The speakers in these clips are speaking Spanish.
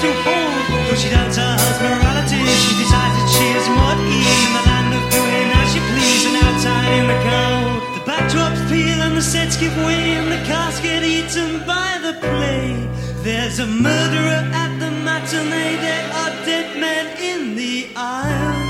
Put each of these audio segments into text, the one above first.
To hold. Though she doubts her husband's morality, she decides that she is ease in the land of doing as she please and outside in the cold. The backdrops peel and the sets give way and the cast get eaten by the play. There's a murderer at the matinee. There are dead men in the aisles.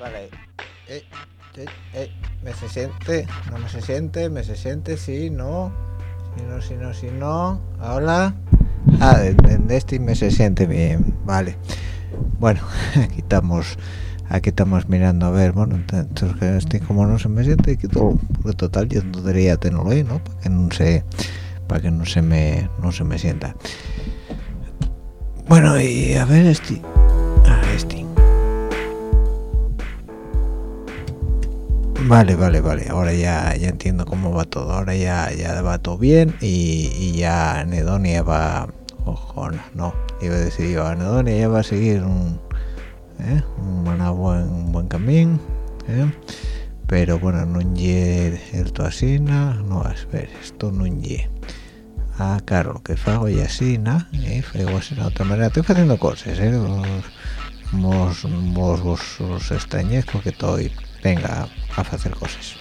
Vale. Eh, eh, eh, ¿Me se siente? ¿No me se siente? ¿Me se siente? Sí, no. Si no, si no, si no. Hola. Ah, de- de este me se siente bien. Vale. Bueno, aquí estamos. Aquí estamos mirando a ver, bueno, entonces que este como no se me siente, quito, porque total yo no debería tenerlo ahí, ¿no? Para que no se, para que no se me, no se me sienta. Bueno, y a ver este, este. Vale, vale, vale. Ahora ya, ya entiendo cómo va todo. Ahora ya, ya va todo bien y, y ya Anedonia va... Ojo, no, no. Iba a decir yo, Anedonia ya va a seguir un, ¿eh? buen, buen camino. ¿eh? Pero bueno, no lle el to asina. No, a ver, esto no lle. Ah, claro, que fago y asina. ¿eh? Fago así otra manera. Estoy haciendo cosas, ¿eh? Vos, vos, vos, os extrañéis porque estoy... Venga, a hacer cosas.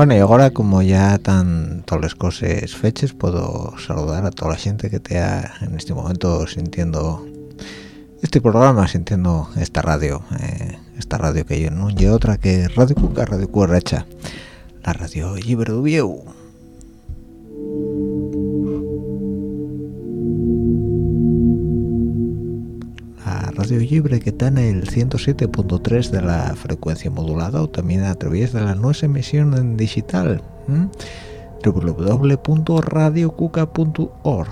Bueno, y ahora como ya están todas las cosas fechas, puedo saludar a toda la gente que te ha en este momento sintiendo este programa, sintiendo esta radio, eh, esta radio que yo no hay otra que Radio Cuca, Radio Cuerracha, la radio Libre de radio libre que está en el 107.3 de la frecuencia modulada o también a través de la nueva emisión en digital www.radiocuca.org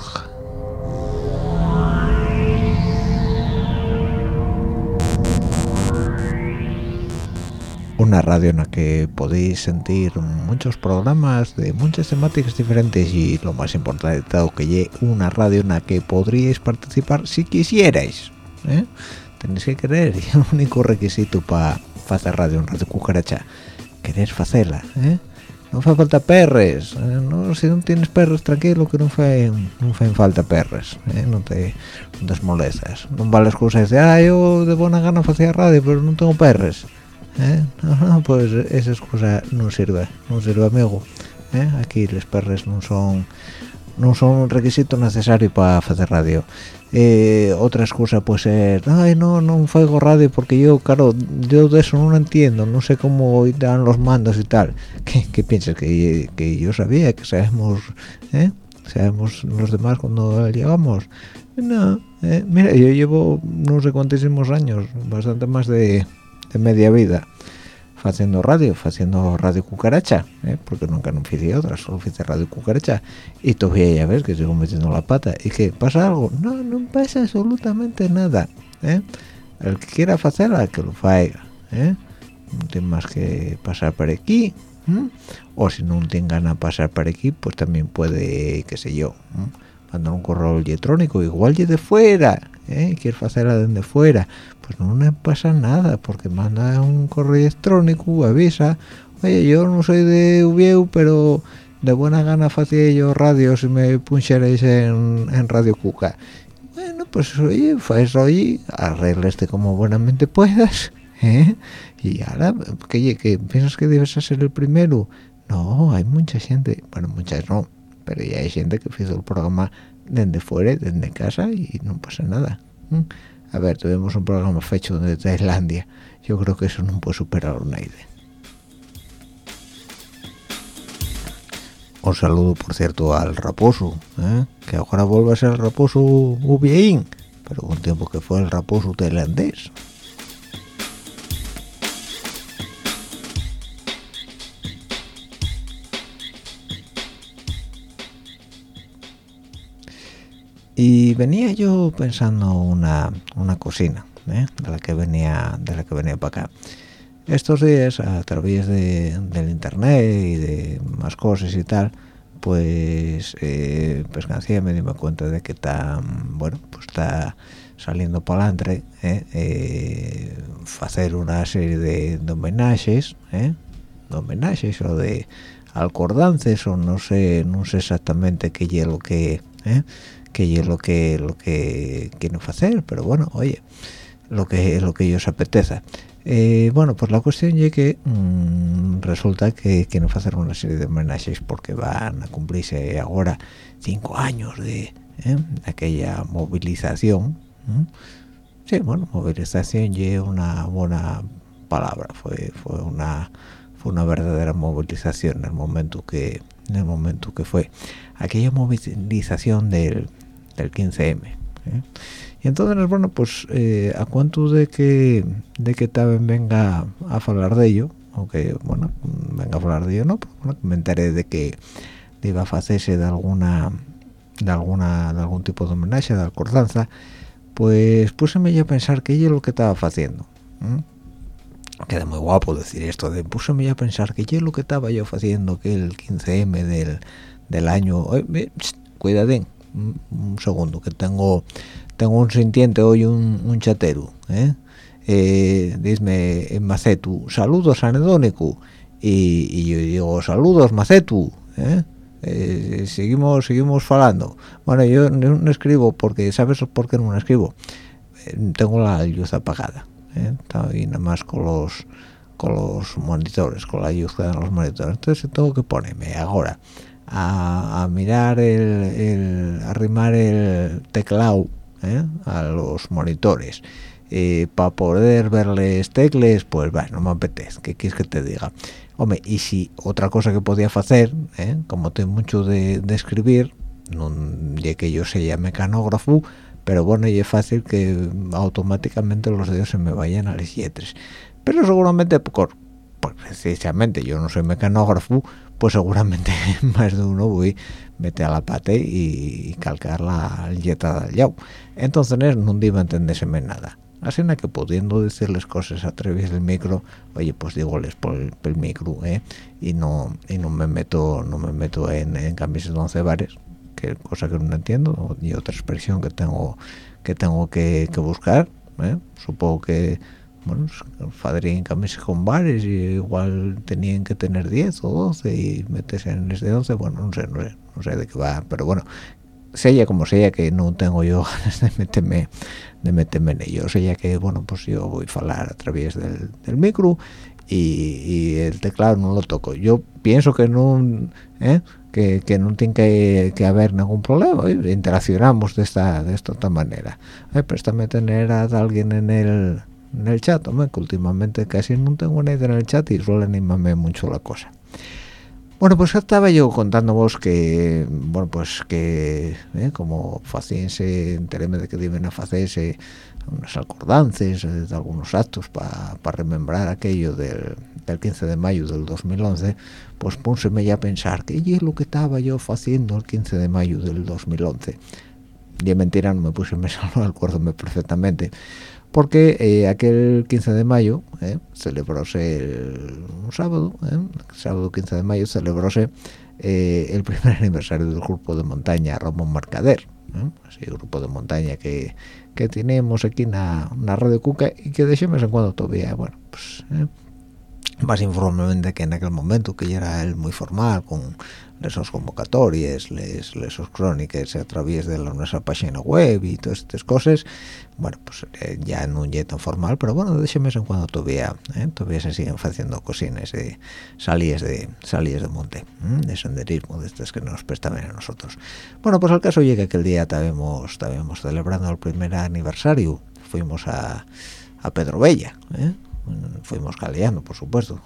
una radio en la que podéis sentir muchos programas de muchas temáticas diferentes y lo más importante todo que llegue una radio en la que podríais participar si quisierais ¿eh? tenéis que querer y el único requisito para hacer radio en Radio Cucaracha querer hacerla ¿eh? no hace falta perres ¿eh? no, si no tienes perres tranquilo que no hacen no falta perres ¿eh? no te no te molestas no vale excusas de ah yo de buena gana hacía radio pero no tengo perres pues esa excusa no sirve, no sirve amigo. Aquí los perres no son no son un requisito necesario para hacer radio. Eh, otra excusa puede ser, ay no, no hago radio porque yo, claro, yo de eso no lo entiendo, no sé cómo dan los mandos y tal. ¿Qué, piensas? Que, que, yo sabía que sabemos, ¿eh? sabemos los demás cuando llegamos. No, mira, yo llevo no sé cuántísimos años, bastante más de media vida haciendo radio, haciendo radio cucaracha, ¿eh? porque nunca no hice otra, solo hice radio cucaracha, y todavía ya ves que sigo metiendo la pata, y que pasa algo, no, no pasa absolutamente nada, ¿eh? el que quiera hacerla, que lo haga, ¿eh? no tiene más que pasar por aquí, o si no tiene ganas de pasar por aquí, pues también puede, qué sé yo, mandar un correo electrónico, igual de fuera, ¿eh? quiere hacerla desde fuera, pues no pasa nada porque manda un correo electrónico avisa oye yo no soy de Ubieu pero de buena gana hacía yo radio si me puncharéis en, en Radio Cuca bueno pues oye pues oye arreglaste como buenamente puedas ¿eh? y ahora que, que piensas que debes ser el primero. No hay mucha gente bueno muchas no pero ya hay gente que hizo el programa desde fuera desde casa y no pasa nada a ver, tuvimos un programa fecho de Tailandia. Yo creo que eso no puede superar una idea. Un saludo, por cierto, al Raposo, ¿eh? que ahora vuelve a ser el Raposo bien, pero un tiempo que fue el Raposo tailandés. Y venía yo pensando una, una cocina ¿eh? de la que venía de la que venía para acá estos días a través de, del internet y de más cosas y tal pues eh, me di cuenta de que está bueno pues está saliendo para adelante ¿eh? eh, hacer una serie de, homenajes ¿eh? de homenajes o de alcordances o no sé no sé exactamente qué es lo que ¿eh? Que es lo que lo que quieren hacer pero bueno oye lo que lo que ellos apeteza eh, bueno pues la cuestión es que mm, resulta que quieren hacer una serie de homenajes porque van a cumplirse ahora cinco años de, ¿eh? aquella movilización sí bueno movilización es una buena palabra fue fue una fue una verdadera movilización en el momento que en el momento que fue aquella movilización del del 15M. ¿eh? Y entonces, bueno, pues eh, a cuanto de que de que también venga a hablar de ello, aunque, bueno, venga a hablar de ello, no, pero bueno, me enteré de que iba a hacerse de alguna de alguna de algún tipo de homenaje, de acordanza, pues púseme yo a pensar que yo lo que estaba haciendo. Queda muy guapo decir esto de púseme yo a pensar que yo lo que estaba yo haciendo que el 15M del, del año... cuidadín, un segundo que tengo tengo un sintiente hoy un, un chatero ¿eh? eh en Macetu saludos anedónico y, yo digo saludos Macetu ¿eh? Eh, seguimos seguimos falando. Bueno yo no, escribo porque sabes por qué no escribo tengo la luz apagada y nada más con los con los monitores con la luz que dan los monitores. Entonces tengo que ponerme ahora a, mirar el, arrimar el teclado ¿eh? a los monitores eh, para poder verles tecles pues bueno no me apetece que quieres que te diga hombre y si otra cosa que podía hacer ¿eh? como tengo mucho de, escribir no ya que yo sea mecanógrafo pero bueno y es fácil que automáticamente los dedos se me vayan a las letras pero seguramente por, precisamente yo no soy mecanógrafo pues seguramente más de uno voy meter a la pata y, calcar la yeta del yao entonces no iba a entenderseme nada así que pudiendo decirles cosas a través del micro oye pues digoles por el, micro ¿eh? y no y no me meto no me meto en, en camisas de once bares que cosa que no entiendo y otra expresión que tengo que tengo que, buscar ¿eh? supongo que bueno, en camisas con bares y igual tenían que tener 10 o 12 y meterse en ese de 11, bueno, no sé, no sé, no sé de qué va, pero bueno, sea como sea que no tengo yo ganas de meterme, de meterme en ello, sea que, bueno, pues yo voy a hablar a través del, micro y, el teclado no lo toco. Yo pienso que no, ¿eh? que, no tiene que, haber ningún problema, interaccionamos de esta de esta manera. Eh, préstame tener a alguien en el en el chat, hombre, que últimamente casi no tengo nadie en el chat y suele animarme mucho la cosa. Bueno, pues estaba yo contándoos que, bueno, pues que eh, como faciense, enteréme de que deben hacerse unas acordances eh, de algunos actos para remembrar aquello del, 15 de mayo del 2011, pues pónseme ya a pensar que es lo que estaba yo haciendo el 15 de mayo del 2011. Y mentira, no me puse, me acuérdome perfectamente porque eh, aquel 15 de mayo eh, celebróse un sábado, eh, sábado 15 de mayo celebróse eh, el primer aniversario del grupo de montaña Ramón Mercader, así grupo de montaña que, que tenemos aquí en la, radio Cuca y que de vez en cuando todavía, bueno, pues más informalmente que en aquel momento, que ya era el muy formal, con esos convocatorias, les, esos crónicas a través de la, nuestra página web y todas estas cosas, bueno, pues eh, ya no es tan formal, pero bueno, de mes en cuando todavía, eh, todavía se siguen haciendo cosines de salidas de salidas de monte, de senderismo, de estas que nos prestaban a nosotros. Bueno, pues al caso llega que el día estábamos celebrando el primer aniversario, fuimos a, a Pedro Bella, ¿eh? Fuimos caleando por supuesto.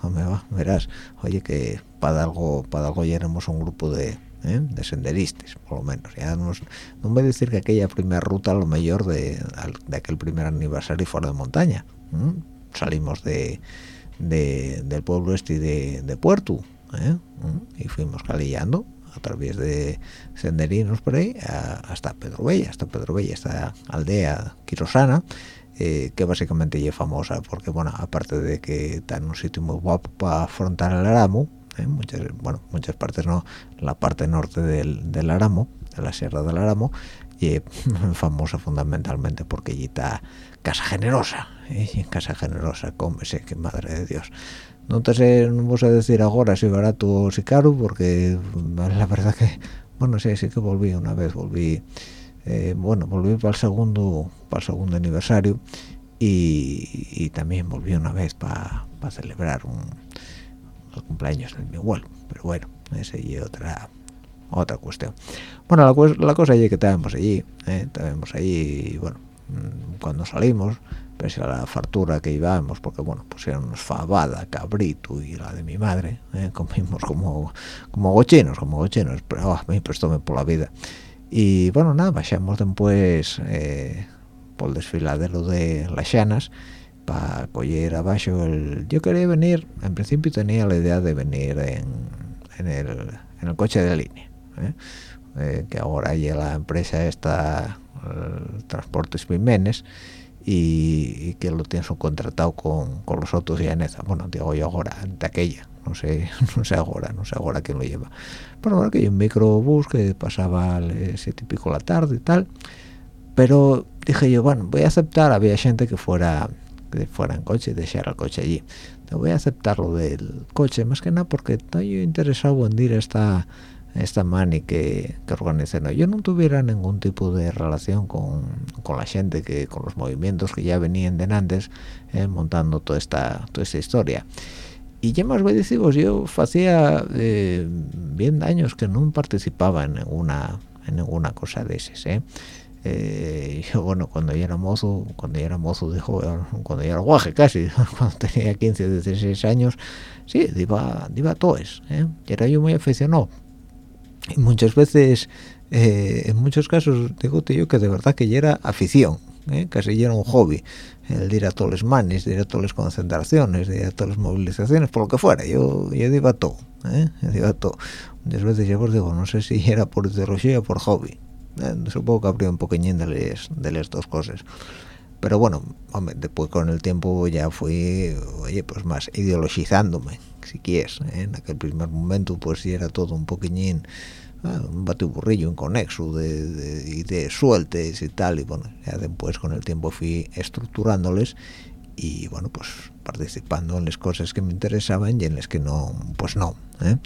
Verás. Oye que para algo para algo ya éramos un grupo de ¿eh? de senderistas por lo menos. Ya nos, no voy a decir que aquella primera ruta lo mejor de, de aquel primer aniversario fuera de montaña salimos de, del pueblo este de, de Puerto ¿eh? y fuimos calillando a través de senderinos por ahí hasta Pedro Bella hasta Pedro Bella esta aldea quirosana eh, que básicamente es famosa porque bueno aparte de que está en un sitio muy guapo para afrontar el Aramo ¿eh? muchas bueno muchas partes no la parte norte del, del Aramo de la Sierra del Aramo y famosa fundamentalmente porque allí está Casa Generosa ¿eh? Casa Generosa cómese que madre de Dios no te sé no vos a decir ahora si barato o si caro porque la verdad que bueno sí sí que volví una vez volví eh, bueno volví para el segundo para el segundo aniversario y, también volví una vez para celebrar un, el cumpleaños de mi abuelo pero bueno esa y otra otra cuestión. Bueno la, la cosa es que estábamos allí eh, estábamos allí y bueno mm, cuando salimos pese a la fartura que íbamos porque bueno pusieron fabada cabrito y la de mi madre eh, comimos como como gochinos como gochinos pero oh, a mí prestóme por la vida y bueno nada bajamos después eh, por el desfiladero de las llanas para coger abajo el yo quería venir en principio tenía la idea de venir en, el, en el coche de línea ¿eh? Eh, que ahora ya la empresa está Transportes Pimenes y, que lo tienen subcontratado con, con los autos y Aneza bueno digo yo ahora de aquella. No sé no sé ahora no sé ahora quién lo lleva. Pero ahora que hay un microbús que pasaba ese típico la tarde y tal. Pero dije yo bueno voy a aceptar. Había gente que fuera que fuera en coche y dejar el coche allí. Voy a aceptar lo del coche más que nada porque estoy interesado en ir a esta esta mani que, que organicen yo no tuviera ningún tipo de relación con, con, la gente que con los movimientos que ya venían de antes eh, montando toda esta toda esta historia y ya más voy a deciros yo hacía eh, bien años que no participaba en ninguna en ninguna cosa de esas ¿eh? Eh, yo bueno cuando yo era mozo cuando yo era mozo dijo cuando yo era guaje casi cuando tenía 15 16 años sí iba iba a toes ¿eh? era yo muy aficionado y muchas veces eh, en muchos casos digo yo que de verdad que ya era afición ¿eh? casi ya era un hobby el ir a todos los manis, ir a todas las concentraciones, ir a todas las movilizaciones, por lo que fuera, yo, yo iba todo, ¿eh? yo iba todo. Muchas veces ya os digo, no sé si era por ideología o por hobby, ¿eh? supongo que habría un poquillín de, les, de las dos cosas. Pero bueno, hombre, después con el tiempo ya fui, oye, pues más ideologizándome, si quieres. ¿eh? En aquel primer momento, pues sí era todo un poquillín Ah, un batiburrillo inconexo de, de sueltes y tal y bueno ya después con el tiempo fui estructurándoles y bueno pues participando en las cosas que me interesaban y en las que no pues no ¿eh?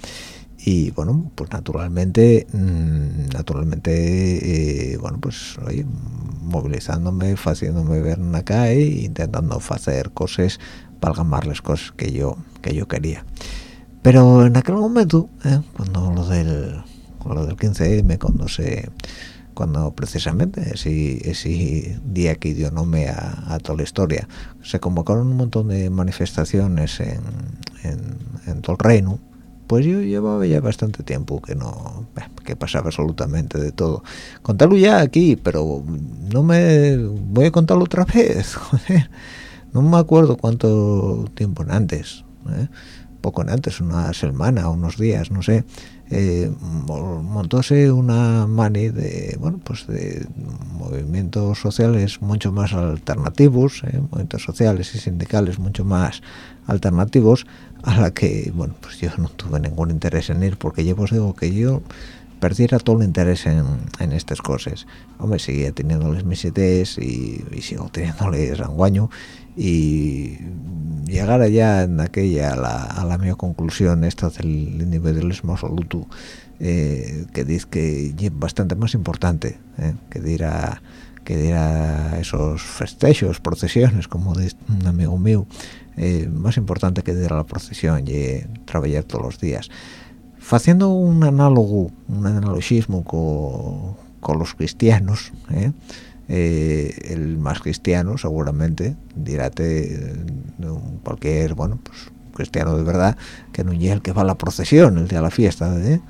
y bueno pues naturalmente mm, naturalmente eh, bueno pues oye, movilizándome haciéndome ver en la calle intentando hacer cosas para gamar las cosas que yo que yo quería. Pero en aquel momento ¿eh? cuando lo del lo del 15M cuando se cuando precisamente ese, ese día que dio nombre a, toda la historia se convocaron un montón de manifestaciones en, en, todo el reino pues yo llevaba ya bastante tiempo que no que pasaba absolutamente de todo. Contarlo ya aquí pero no me voy a contarlo otra vez no me acuerdo cuánto tiempo antes ¿eh? poco antes una semana unos días no sé. Eh, montóse una mani de bueno pues de movimientos sociales mucho más alternativos eh, movimientos sociales y sindicales mucho más alternativos a la que bueno pues yo no tuve ningún interés en ir porque yo os digo que yo perdiera todo el interés en, en estas cosas. Hombre seguía teniéndoles mis ideas y, y sigo teniéndoles anguaño y llegar allá en aquella a la, a la mi conclusión esta del individualismo absoluto eh, que dice que es bastante más importante eh, que dirá a que dirá a esos festejos procesiones como dice un amigo mío eh, más importante que dirá a la procesión y trabajar todos los días. Haciendo un análogo un analogismo con co los cristianos eh, eh, el más cristiano seguramente diráte eh, cualquier bueno pues cristiano de verdad que no es el que va a la procesión el día de la fiesta ¿eh?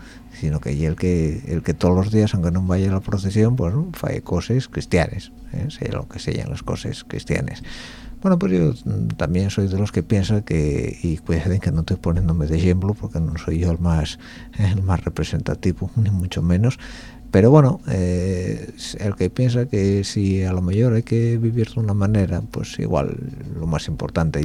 sino que es el que el que todos los días aunque no vaya a la procesión pues ¿no? cosas cristianas sea lo que sean las cosas cristianas bueno pues yo también soy de los que piensan que y cuiden que no estoy poniéndome de ejemplo porque no soy yo el más el más representativo ni mucho menos pero bueno eh, el que piensa que si a lo mejor hay que vivir de una manera pues igual lo más importante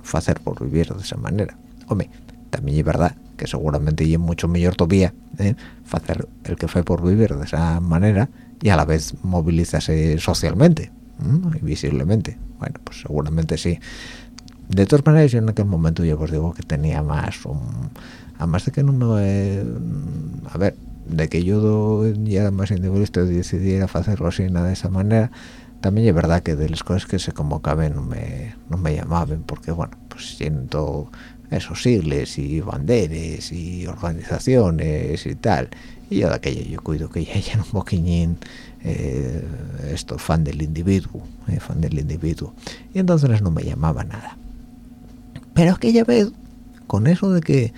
es hacer por vivir de esa manera. Hombre también es verdad que seguramente es mucho mejor todavía ¿eh? hacer el que fue por vivir de esa manera y a la vez movilizarse socialmente y visiblemente. Bueno pues seguramente sí. De todas maneras yo en aquel momento yo os digo que tenía más un, además de que no me a ver de que yo ya más individualista decidiera hacerlo así de esa manera también es verdad que de las cosas que se convocaban no me, no me llamaban porque bueno pues siento esos sigles y banderas y organizaciones y tal. Y yo de aquello yo cuido que ya hayan un poquillín eh, esto fan del individuo eh, fan del individuo. Y entonces no me llamaba nada. Pero aquella vez con eso de que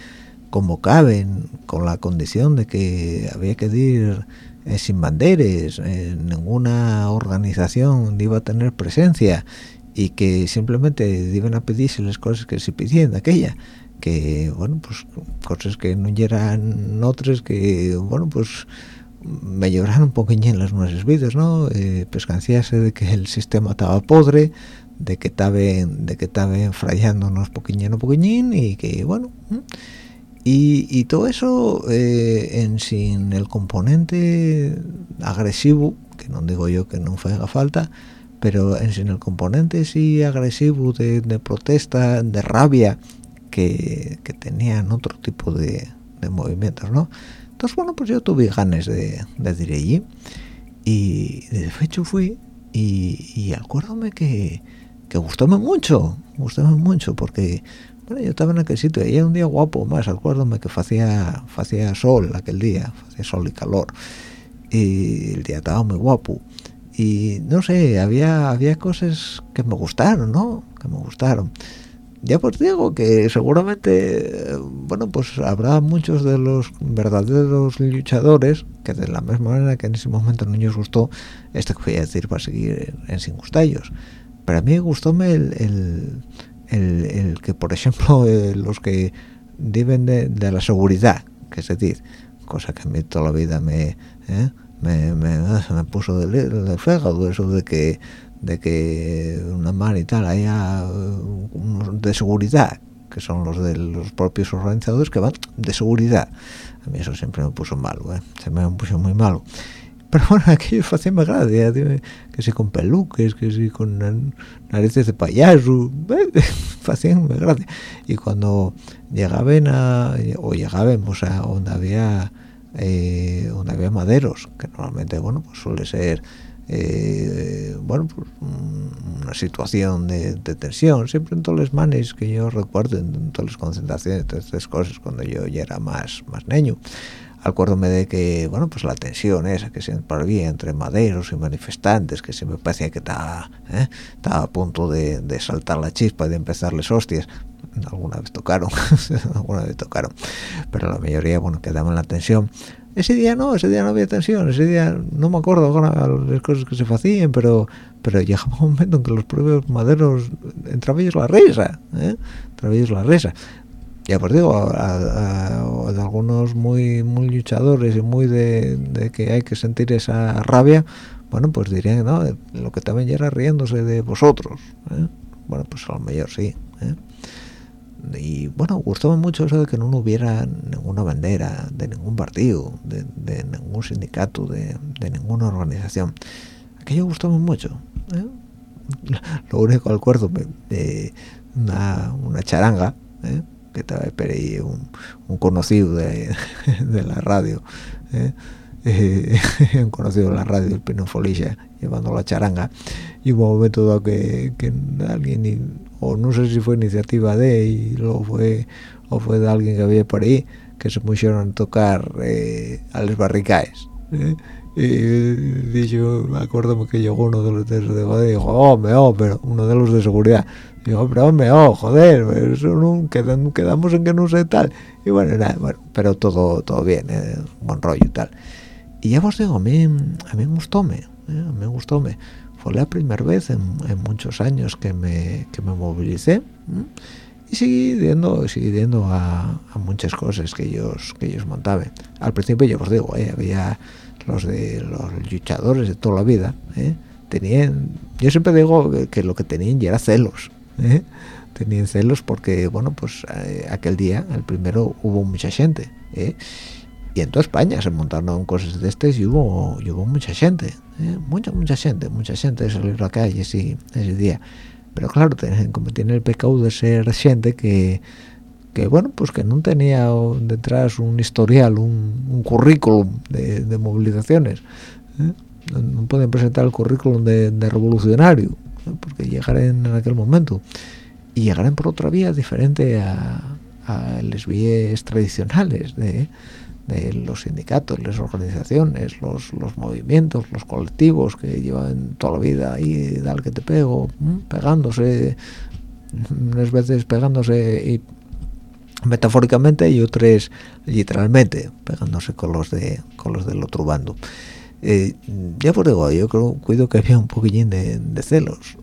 como caben con la condición de que había que ir eh, sin banderas ninguna organización iba a tener presencia y que simplemente iban a pedirse las cosas que se pidían de aquella que bueno pues cosas que no eran otras que bueno pues mejoraron un poquillo en las nuestras vidas no eh, pues de que el sistema estaba podre de que estaba de que estaban frayándonos poquillín a poquillín y que bueno y, todo eso eh, en sin el componente agresivo, que no digo yo que no haga falta, pero en sin el componente sí agresivo de, protesta, de rabia, que, tenían otro tipo de, movimientos, ¿no? Entonces, bueno, pues yo tuve ganas de, de ir allí y de hecho fui y, y acuérdame que, que gustóme mucho, gustóme mucho porque bueno, yo estaba en aquel sitio y era un día guapo más, acuérdame que hacía hacía sol aquel día, hacía sol y calor. Y el día estaba muy guapo. Y no sé, había había cosas que me gustaron, ¿no? Que me gustaron. ya pues digo que seguramente bueno pues habrá muchos de los verdaderos luchadores que de la misma manera que en ese momento no les gustó este que voy a decir para seguir en, sin gustallos pero a mí gustóme el, el, que por ejemplo eh, los que viven de, la seguridad que se dice cosa que a mí toda la vida me ¿eh? me, me, me, puso del de fégado eso de que de que una mar y tal haya unos de seguridad que son los de los propios organizadores que van de seguridad a mí eso siempre me puso malo ¿eh? se me puso muy malo pero bueno aquello hacía más gracia que si con peluques que si con narices de payaso. Hacían más gracia. Y cuando llegaban a o llegábamos a donde había eh, donde había maderos que normalmente bueno pues suele ser eh, bueno, pues una situación de, tensión, siempre en todos los manes que yo recuerdo, en todas las concentraciones, todas estas cosas, cuando yo ya era más, más niño. Acuérdome de que, bueno, pues la tensión esa que siempre había entre maderos y manifestantes, que siempre parecía que estaba, ¿eh? estaba a punto de, de, saltar la chispa y de empezarles hostias. Alguna vez tocaron, alguna vez tocaron, pero la mayoría, bueno, quedaba en la tensión ese día no, ese día no había tensión, ese día no me acuerdo ahora las cosas que se hacían, pero pero llegaba un momento en que los propios maderos entraba ellos la risa, ¿eh? entraba ellos la risa. Ya pues digo, a, de algunos muy muy luchadores y muy de, que hay que sentir esa rabia, bueno, pues dirían, no, lo que también era riéndose de vosotros. ¿eh? Bueno, pues a lo mejor sí. ¿eh? y bueno, gustó mucho eso de que no hubiera ninguna bandera de ningún partido, de, ningún sindicato, de, ninguna organización. Aquello gustó mucho. ¿eh? Lo único al acuerdo una, una charanga, ¿eh? Que estaba ahí un, un conocido de, la radio, ¿eh? un conocido de la radio, el Pino Folicia, llevando la charanga, y hubo un momento dado que, que alguien o no sé si fue iniciativa de y luego fue o fue de alguien que había por ahí que se pusieron a tocar eh, a los barricaes ¿eh? Y dijo me acuerdo que llegó uno de los de seguridad y dijo oh me oh pero uno de los de seguridad dijo pero me oh joder eso no quedamos en que no sé tal y bueno nada bueno pero todo todo bien ¿eh? buen rollo y tal. Y ya os digo a mí a mí me gustó me a mí me gustó me. Fue la primera vez en, muchos años que me, que me movilicé y seguí yendo, seguí a, muchas cosas que ellos que ellos montaban. Al principio yo os digo eh, había los de los luchadores de toda la vida eh, tenían yo siempre digo que, lo que tenían ya era celos eh, tenían celos porque bueno pues aquel día el primero hubo mucha gente y en toda España se montaron cosas de estas y hubo, hubo mucha gente, ¿eh? mucha, mucha gente, mucha gente salió a la calle ese, ese día. Pero claro, como tiene el pecado de ser gente que, que bueno, pues que no tenía detrás un historial, un, currículum de, movilizaciones. ¿eh? No, pueden presentar el currículum de, revolucionario, ¿eh? porque llegarán en aquel momento. Y llegarán por otra vía diferente a, a las vías tradicionales de de los sindicatos, las organizaciones, los, los, movimientos, los colectivos que llevan toda la vida ahí, dal que te pego, pegándose, unas veces pegándose y metafóricamente y otras literalmente pegándose con los de con los del otro bando. Eh, ya por digo, yo creo, cuido que había un poquillín de, celos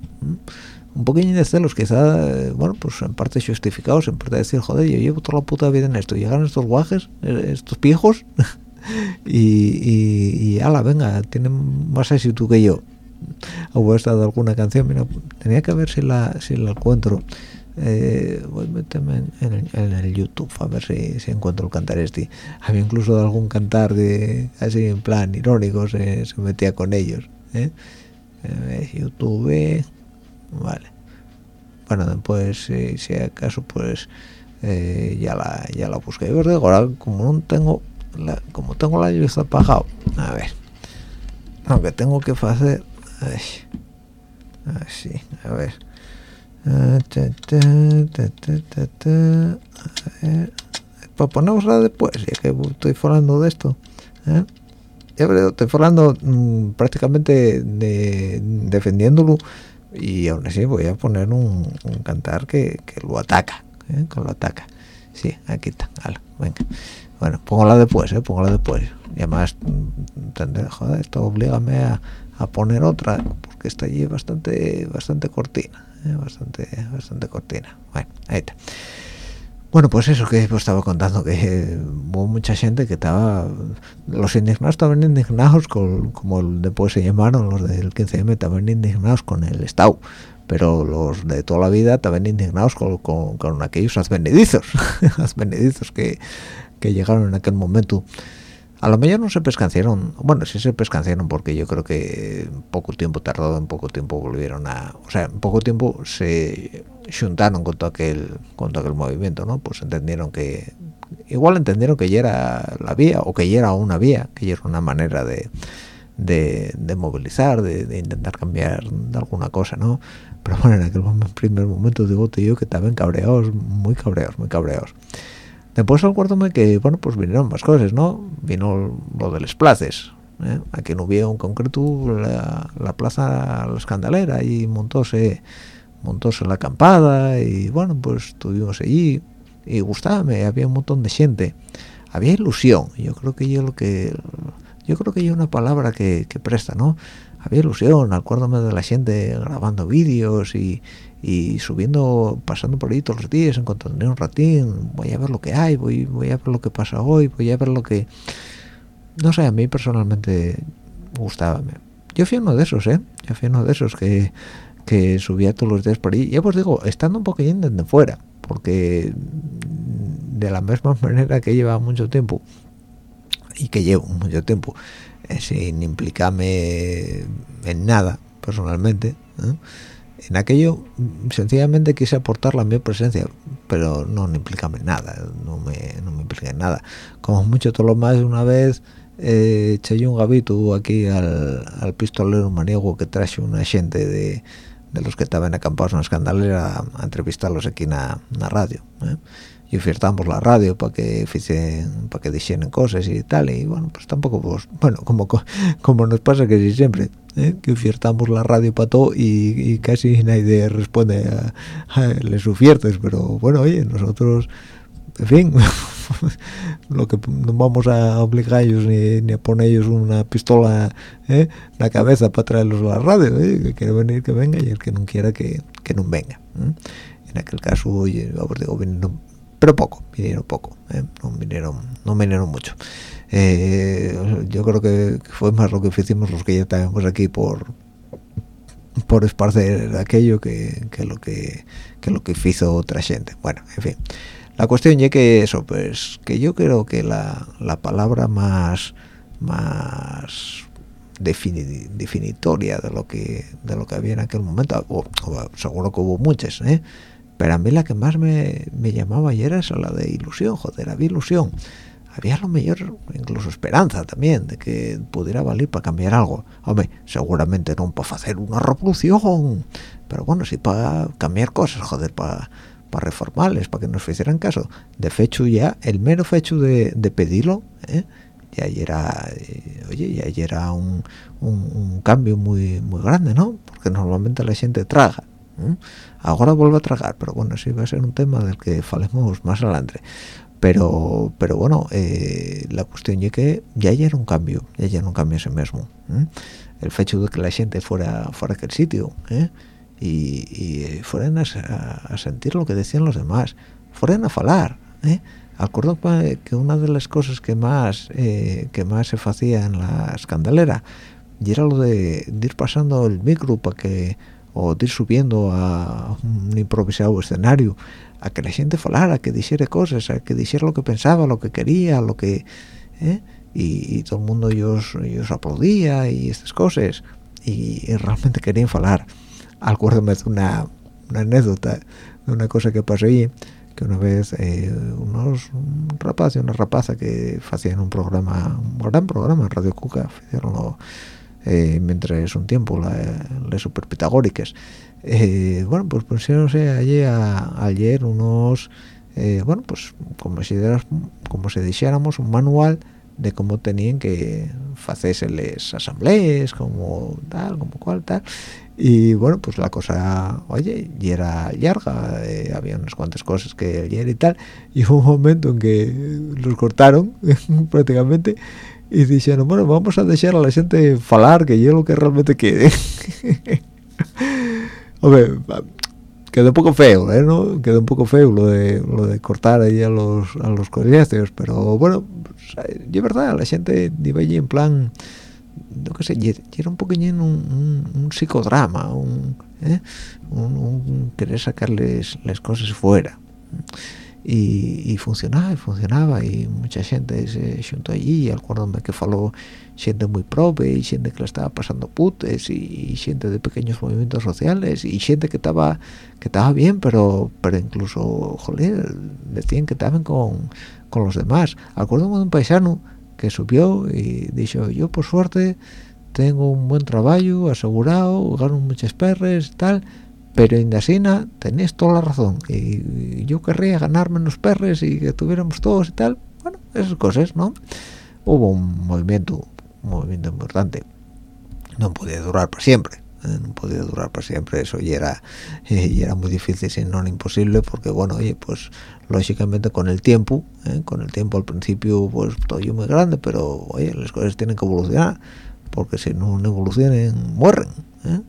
un poquillo de celos quizá eh, bueno pues en parte justificados en parte decir joder yo llevo toda la puta vida en esto llegan estos guajes eh, estos piejos y, ala venga tienen más éxito que yo hubo estado alguna canción tenía que ver si la si la encuentro eh, voy a meterme en, el, YouTube a ver si, si, encuentro el cantar este. Había incluso algún cantar de así en plan irónico se, metía con ellos ¿eh? YouTube vale. Bueno después si, si acaso pues eh, ya la ya la busqué. Yo ahora como no tengo la, como tengo la lista apagado a ver. Aunque tengo que hacer así a ver pues ponemos después ya que estoy hablando de esto ¿eh? estoy mm, prácticamente de, defendiéndolo y aún así voy a poner un, cantar que, lo ataca ¿eh? que lo ataca sí aquí está venga bueno póngala después eh póngala después y además joder esto oblígame a, a, poner otra porque está allí bastante bastante cortina ¿eh? bastante bastante cortina bueno ahí está bueno, pues eso que pues, estaba contando, que hubo mucha gente que estaba, los indignados estaban indignados, con, como después se llamaron, los del 15M estaban indignados con el Estado, pero los de toda la vida estaban indignados con, con, aquellos advenedizos, advenedizos que, que llegaron en aquel momento. A lo mejor no se pescancieron, bueno, sí se pescancieron porque yo creo que poco tiempo tardado, en poco tiempo volvieron a, o sea, en poco tiempo se juntaron con todo aquel con todo aquel movimiento no pues entendieron que igual entendieron que ya era la vía o que ya era una vía que ya era una manera de de, movilizar de, intentar cambiar alguna cosa no pero bueno en aquel primer momento digo yo que estaban cabreados muy cabreados muy cabreados después acuérdome que bueno pues vinieron más cosas no vino lo de los places ¿eh? aquí no hubo en concreto la, la plaza la escandalera y montóse montóse la acampada y bueno pues estuvimos allí y gustábame había un montón de gente. Había ilusión yo creo que yo lo que yo creo que hay una palabra que, presta no había ilusión acuérdame de la gente grabando vídeos y, y subiendo pasando por ahí todos los días encontrando un ratín voy a ver lo que hay voy voy a ver lo que pasa hoy voy a ver lo que no sé a mí personalmente gustábame yo fui uno de esos eh yo fui uno de esos que que subía todos los días por ahí. Ya pues digo, estando un poquillín desde fuera, porque de la misma manera que lleva mucho tiempo y que llevo mucho tiempo eh, sin implicarme en nada personalmente, ¿eh? En aquello sencillamente quise aportar la mi presencia, pero no me implicarme en nada, no me, no me implica en nada. Como mucho todo lo más una vez eh, un gabito aquí al, al pistolero maniego que traje una gente de de los que estaban acampados en la escandalera a, entrevistarlos aquí en la radio ¿eh? Y la radio para que para que dijeran cosas y tal y bueno pues tampoco pues bueno como como nos pasa que siempre ¿eh? que ofertamos la radio para todo y, casi nadie responde a, a ofiertes pero bueno oye nosotros en fin lo que no vamos a obligar ellos ni, a poner ellos una pistola ¿eh? en la cabeza para traerlos a la radio ¿eh? que venir que venga y el que no quiera que, que no venga en aquel caso oye, digo, vinieron, pero poco vinieron poco ¿eh? no vinieron no vinieron mucho yo creo que fue más lo que hicimos los que ya estábamos aquí por por esparcer aquello que, que lo que, que lo que hizo otra gente bueno en fin la cuestión es que eso pues que yo creo que la, la palabra más más definitoria de lo que de lo que había en aquel momento seguro que hubo muchas ¿eh? Pero a mí la que más me, me llamaba ayer era esa la de ilusión joder había ilusión había lo mejor incluso esperanza también de que pudiera valer para cambiar algo hombre seguramente no para hacer una revolución pero bueno sí para cambiar cosas joder para para reformarles, para que nos hicieran caso. De hecho ya, el mero hecho de, pedirlo, ¿eh? ya era, eh, oye, ya era un, un, cambio muy muy grande, ¿no? Porque normalmente la gente traga. Ahora vuelve a tragar, pero bueno, sí va a ser un tema del que falemos más adelante. Pero, pero bueno, eh, la cuestión es que ya era un cambio, ya era un cambio ese mismo. El hecho de que la gente fuera fuera aquel sitio, ¿eh? y, fueran a, sentir lo que decían los demás, fueran a falar. ¿eh? Acuerdo que una de las cosas que más eh, que más se hacía en la escandalera y era lo de, ir pasando el micro para que o de ir subiendo a un improvisado escenario a que la gente falara, a que dijera cosas, a que dijera lo que pensaba, lo que quería, lo que ¿eh? y, todo el mundo ellos, ellos aplaudía y estas cosas y, y realmente querían falar acuérdame de una, una anécdota de una cosa que pasó ahí que una vez eh, unos un rapaz y una rapaza que hacían un programa un gran programa en Radio Cuca hicieron eh, mientras un tiempo las super pitagóricas. Eh, bueno pues pusieronse allí a, ayer unos eh, bueno pues como si como si dijéramos un manual de cómo tenían que hacerse las asambleas como tal como cual tal. Y bueno pues la cosa oye y era larga eh, había unas cuantas cosas que ayer y tal. Y hubo un momento en que los cortaron prácticamente y dijeron bueno vamos a dejar a la gente falar que yo lo que realmente quede hombre quedó un poco feo ¿eh? ¿no? quedó un poco feo lo de lo de cortar ahí a los a los pero bueno pues, es verdad la gente iba allí en plan no qué sé, era un poquillo un, un, psicodrama, un, ¿eh? un, querer sacarles las cosas fuera. Y, funcionaba, y funcionaba, y mucha gente se juntó allí, acuérdame que faló gente muy probe, y gente que le estaba pasando putes, y, gente de pequeños movimientos sociales, y gente que estaba que estaba bien, pero pero incluso, joder, decían que estaban con, con los demás. Acuérdame de un paisano que subió y dijo yo por suerte tengo un buen trabajo asegurado gano muchas perres tal pero en tenéis toda la razón y, yo querría ganar menos perres y que tuviéramos todos y tal bueno esas cosas no hubo un movimiento un movimiento importante no podía durar para siempre ¿eh? no podía durar para siempre eso y era y era muy difícil si no imposible porque bueno oye pues lógicamente con el tiempo ¿eh? con el tiempo al principio pues todo yo muy grande pero oye las cosas tienen que evolucionar porque si no evolucionen mueren ¿eh?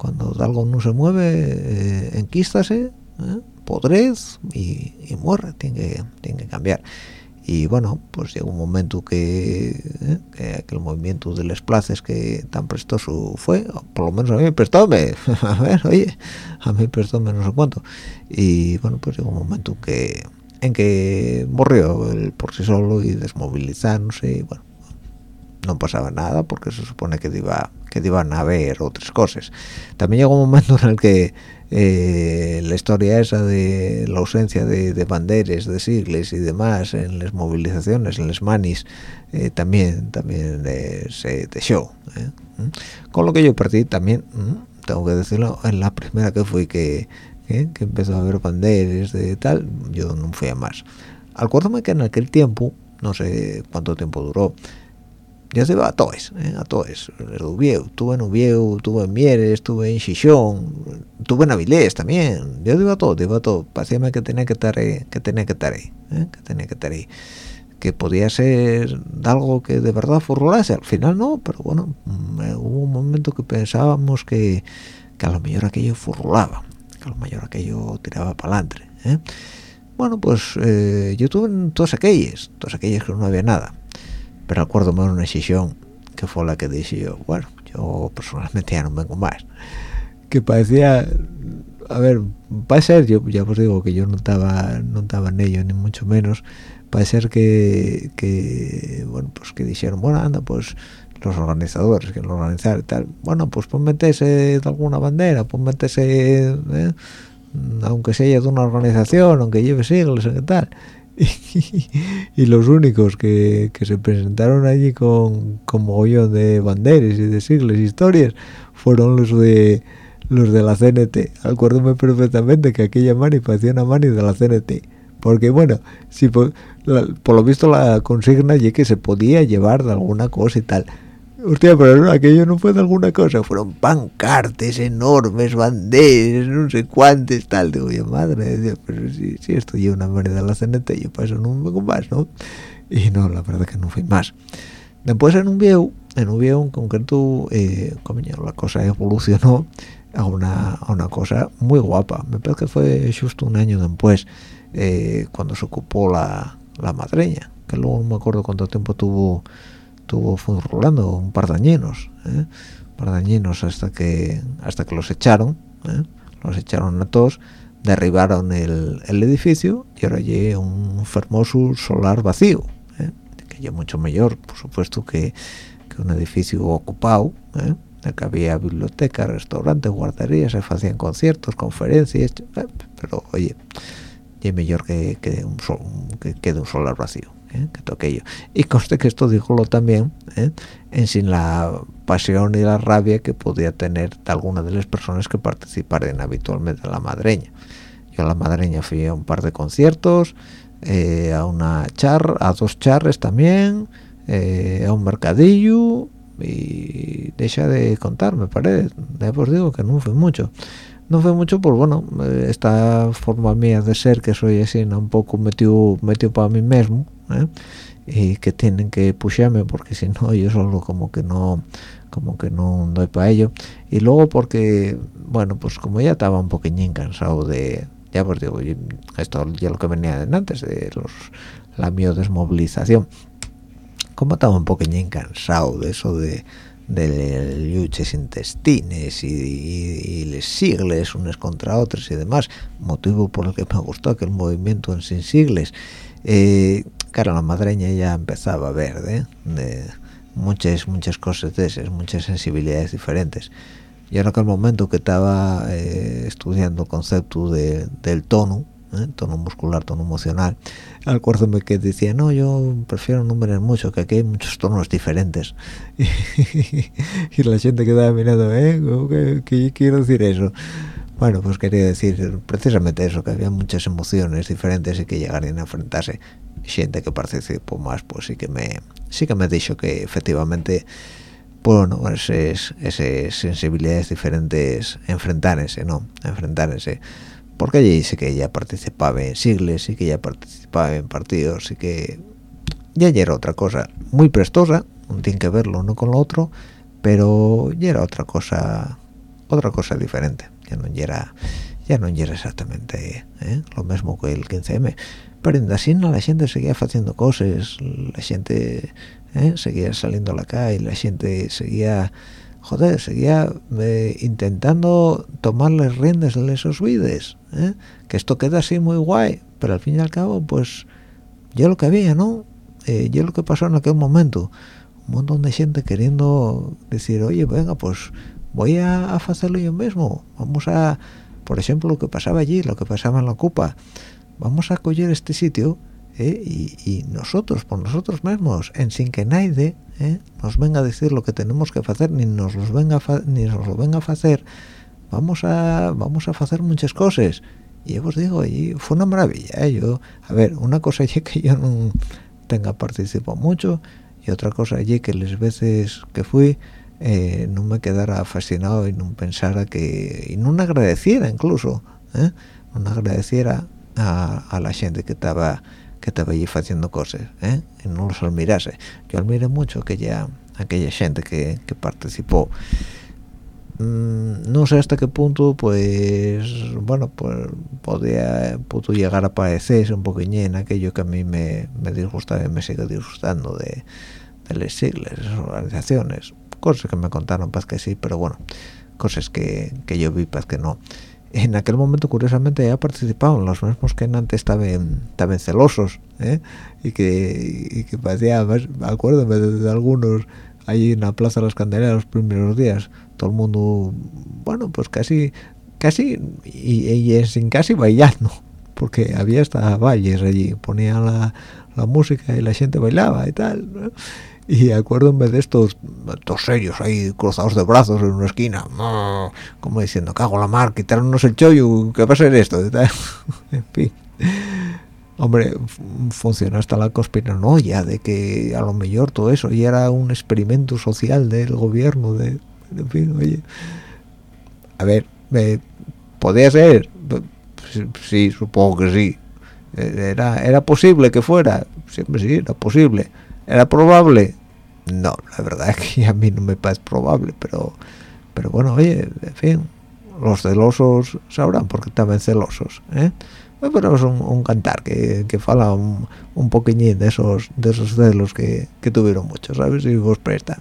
Cuando algo no se mueve eh, enquístase ¿eh? podrez y, y, muere tiene que, tiene que cambiar y bueno pues llegó un momento que, ¿eh? que aquel movimiento de las plazas que tan prestoso fue por lo menos a mí me prestóme a ver oye a mí prestóme no sé cuánto y bueno pues llegó un momento que en que murió el por sí solo y desmovilizándose y bueno no pasaba nada porque se supone que iba que iban a haber otras cosas también llegó un momento en el que eh, la historia esa de la ausencia de, de, banderas, de sigles y demás en las movilizaciones, en las manis, eh, también también eh, se dejó. ¿Mm? Con lo que yo partí también, ¿Mm? tengo que decirlo, en la primera que fui que, que empezó a haber banderas de tal, yo no fui a más. Acuérdame que en aquel tiempo, no sé cuánto tiempo duró, yo iba a todos, ¿eh? a todos, Ubieu, estuve en Ubieu, estuve en Mieres, estuve en Xixón, estuve en Avilés también, yo iba a todo, iba a todo, parecía que tenía que estar ahí, que tenía que estar ahí, ¿eh? que tenía que estar ahí, que podía ser algo que de verdad furulase, al final no, pero bueno, mm, hubo un momento que pensábamos que, que a lo mejor aquello furulaba, que a lo mejor aquello tiraba para adelante, ¿eh? bueno, pues eh, yo estuve en todas aquellas, todas aquellas que no había nada, pero acuerdo más una decisión que fue la que dije yo bueno yo personalmente ya no vengo más que parecía a ver puede ser yo ya os digo que yo no estaba no estaba en ello ni mucho menos puede ser que, bueno pues que dijeron bueno anda pues los organizadores que lo organizar y tal bueno pues pues metese de alguna bandera pues metese ¿eh? aunque sea de una organización aunque lleve siglos y tal y, los únicos que, se presentaron allí con, con mogollón de banderas y de siglos y historias fueron los de los de la CNT. Acuérdome perfectamente que aquella mani parecía una mani de la CNT. Porque bueno, si por, por lo visto la consigna y que se podía llevar de alguna cosa y tal Hostia, pero aquello no fue de alguna cosa, fueron pancartes enormes, banderas, no sé cuántas, tal. Digo, yo, madre, pero si, si esto lleva una merda la CNT, yo no me vengo más, ¿no? Y no, la verdad que no fui más. Después en un viejo, en un viejo en concreto, eh, la cosa evolucionó a una, a una cosa muy guapa. Me parece que fue justo un año después, eh, cuando se ocupó la, la madreña, que luego no me acuerdo cuánto tiempo tuvo estuvo rolando un par de años ¿eh? un par de años hasta que hasta que los echaron ¿eh? los echaron a todos derribaron el, el, edificio y ahora hay un hermoso solar vacío ¿eh? que ya mucho mayor por supuesto que, que un edificio ocupado ¿eh? en que había biblioteca, restaurante, guardería, se hacían conciertos, conferencias, pero oye, ya mejor que, que, un, que quede un solar vacío. ¿Eh? que toque ello y conste que esto lo también ¿eh? en sin la pasión y la rabia que podía tener alguna de las personas que participaran habitualmente en la madreña yo a la madreña fui a un par de conciertos eh, a una char a dos charres también eh, a un mercadillo y deja de contar me parece ya os digo que no fue mucho no fue mucho por bueno esta forma mía de ser que soy así un poco metido metido para mí mismo ¿eh? y que tienen que pusharme porque si no yo solo como que no como que no doy para ello y luego porque bueno pues como ya estaba un poquillín cansado de ya pues digo esto ya lo que venía antes de los la miodesmovilización como estaba un poquillín cansado de eso de de luches intestines y, y, les sigles unos contra otros y demás motivo por el que me gustó aquel movimiento en sin sigles eh, claro la madreña ya empezaba a ver ¿eh? de muchas muchas cosas de esas muchas sensibilidades diferentes yo en aquel momento que estaba eh, estudiando el concepto de, del tono ¿eh? tono muscular tono emocional. Acuérdame que decía no yo prefiero no mucho que aquí hay muchos tonos diferentes y, la gente quedaba mirando ¿eh? ¿Qué, ¿Qué, quiero decir eso bueno pues quería decir precisamente eso que había muchas emociones diferentes y que llegarían a enfrentarse. Gente que participó más pues sí que me sí que me ha dicho que efectivamente bueno esas, esas sensibilidades diferentes enfrentarse no enfrentarse porque ella dice que ella participaba en sigles y que ella participaba en partidos y que ya era otra cosa muy prestosa no tiene que verlo uno con lo otro pero ya era otra cosa otra cosa diferente ya no era ya no era exactamente ¿eh? lo mismo que el 15M pero en así no la gente seguía haciendo cosas la gente ¿eh? seguía saliendo a la calle la gente seguía joder seguía eh, intentando tomar las riendas de esos vides ¿eh? que esto queda así muy guay pero al fin y al cabo pues yo lo que había no yo lo que pasó en aquel momento un montón de gente queriendo decir oye venga pues voy a, hacerlo yo mismo vamos a por ejemplo lo que pasaba allí lo que pasaba en la Cupa vamos a coger este sitio ¿eh? y, nosotros por nosotros mismos en sin que nadie ¿eh? nos venga a decir lo que tenemos que hacer ni nos los venga ni nos lo venga a hacer vamos a vamos a hacer muchas cosas y os digo y fue una maravilla ¿eh? yo a ver una cosa allí que yo no tenga participado mucho y otra cosa allí que las veces que fui no me quedara fascinado y no pensara que y no agradeciera incluso no agradeciera a, la gente que estaba que estaba allí haciendo cosas ¿eh? y no los admirase yo admiré mucho aquella aquella gente que, participó. Mm, no sé hasta qué punto pues bueno pues podía pudo llegar a parecerse un poquillín aquello que a mí me, me disgustaba y me sigue disgustando de, de las siglas organizaciones. Cosas que me contaron pues que sí pero bueno cosas que, que yo vi pues que no en aquel momento curiosamente ya participaban los mismos que antes estaban, estaban celosos ¿eh? y que y que parecía acuérdame de, algunos allí en la plaza de las candeleras los primeros días todo el mundo bueno pues casi casi y, sin casi bailando porque había hasta valles allí ponían la, la música y la gente bailaba y tal ¿no? Y acuérdome de estos dos ahí cruzados de brazos en una esquina como diciendo cago la mar quitarnos el chollo ¿qué va a ser esto? en fin. Hombre funciona hasta la conspiranoia de que a lo mejor todo eso ya era un experimento social del gobierno de en fin oye. A ver podía ser sí supongo que sí. Era era posible que fuera. Siempre sí era posible. Era probable no la verdad es que a mí no me parece probable pero pero bueno oye en fin los celosos sabrán porque también celosos ¿eh? pero es un, cantar que, que fala un, un de esos de esos celos que, que tuvieron muchos sabes si vos presta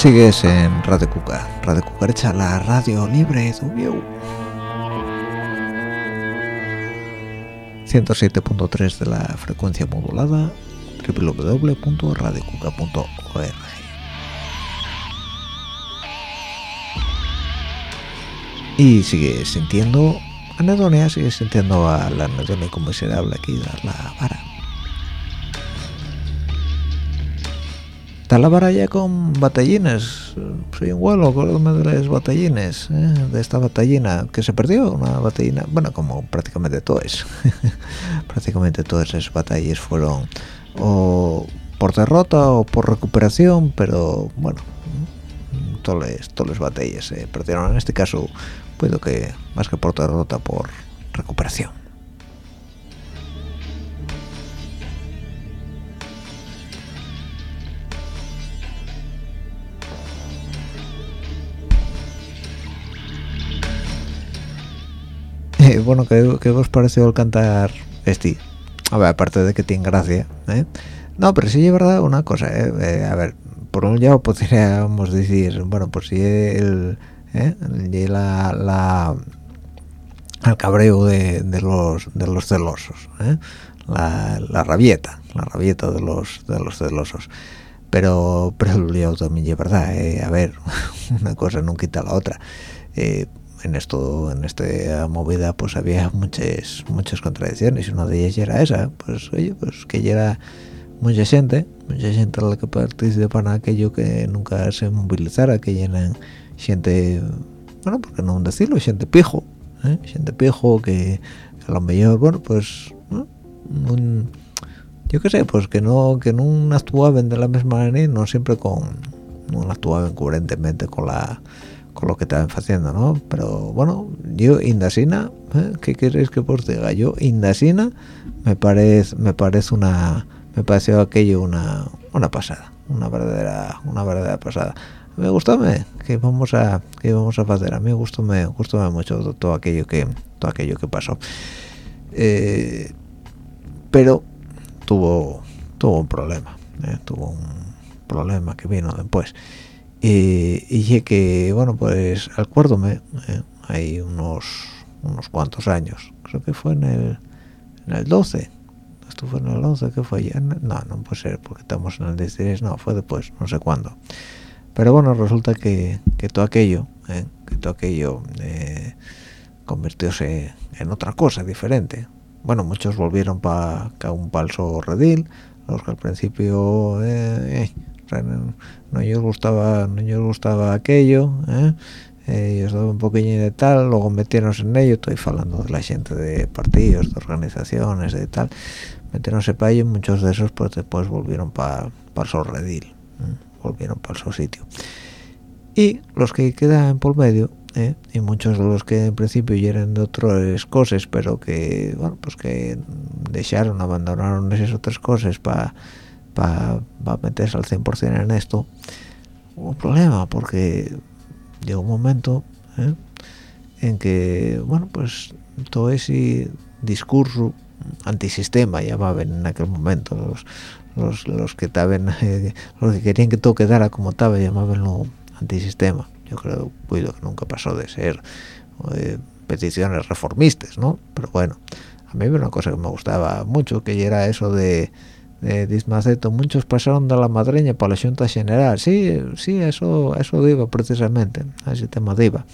Sigues en Radio Cuca, Radio la radio libre de Ubiu. 107.3 de la frecuencia modulada, www.radiocuca.org. Y sigue sintiendo anedonia, sigue sintiendo a la anedonia como se habla aquí, dar la vara. Está la vara ya con batallines. Soy igual, acuérdame de las batallines, ¿eh? de esta batallina que se perdió, una batallina, bueno, como prácticamente todas. prácticamente todas esas batallas fueron o por derrota o por recuperación, pero bueno, las, todas las batallas se perdieron. En este caso, puedo que más que por derrota, por recuperación. Bueno, ¿qué, ¿qué os pareció el cantar este? A ver, aparte de que tiene gracia, ¿eh? No, pero sí es verdad una cosa, ¿eh? Eh, a ver, por un lado podríamos decir, bueno, pues si el, ¿eh? la, la el cabreo de, los de los celosos, ¿eh? la, rabieta, la rabieta de los de los celosos. Pero, pero el también es verdad, ¿eh? a ver, una cosa no quita la otra. En esto en esta movida pues había muchas muchas contradicciones y una de ellas era esa pues oye pues que ya era mucha gente mucha gente la que participa en aquello que nunca se movilizara que llenan gente bueno porque no decirlo gente pijo ¿eh? gente pijo que a lo mejor bueno pues un, yo qué sé pues que no que no actuaban de la misma manera no siempre con no actuaban coherentemente con la con lo que estaban haciendo, ¿no? Pero bueno, yo Indasina, ¿eh? ¿qué queréis que os diga? Yo Indasina me parece me parece una me pareció aquello una una pasada, una verdadera una verdadera pasada. Me gustó que vamos a que vamos a hacer. A mí gustó me gustó mucho todo aquello que todo aquello que pasó. Eh, pero tuvo tuvo un problema, ¿eh? tuvo un problema que vino después y, que bueno pues acuérdome eh, hay unos unos cuantos años. Creo que fue en el en el 12 esto fue en el 11 que fue ya no no puede ser porque estamos en el 16 no fue después no sé cuándo. Pero bueno resulta que, que todo aquello eh, que todo aquello eh, convirtióse en otra cosa diferente. Bueno muchos volvieron para un falso redil los que al principio eh, no les gustaba no les gustaba aquello ¿eh? Eh, estaba un poquillo de tal luego metieron en ello estoy hablando de la gente de partidos de organizaciones de tal metieron para ello muchos de esos pues después volvieron para para su redil ¿eh? volvieron para su sitio y los que quedan por medio ¿eh? y muchos de los que en principio eran de otras cosas pero que bueno pues que dejaron abandonaron esas otras cosas para para meterse al 100% en esto un problema porque llegó un momento ¿eh? en que bueno pues todo ese discurso antisistema llamaban en aquel momento. Los los, los que estaban eh, los que querían que todo quedara como estaba llamaban lo antisistema. Yo creo cuido que nunca pasó de ser eh, peticiones reformistas no pero bueno a mí había una cosa que me gustaba mucho que era eso de de Dismaceto, muchos pasaron de la madreña para la Junta General. Sí, sí, eso eso digo precisamente, ese tema diva.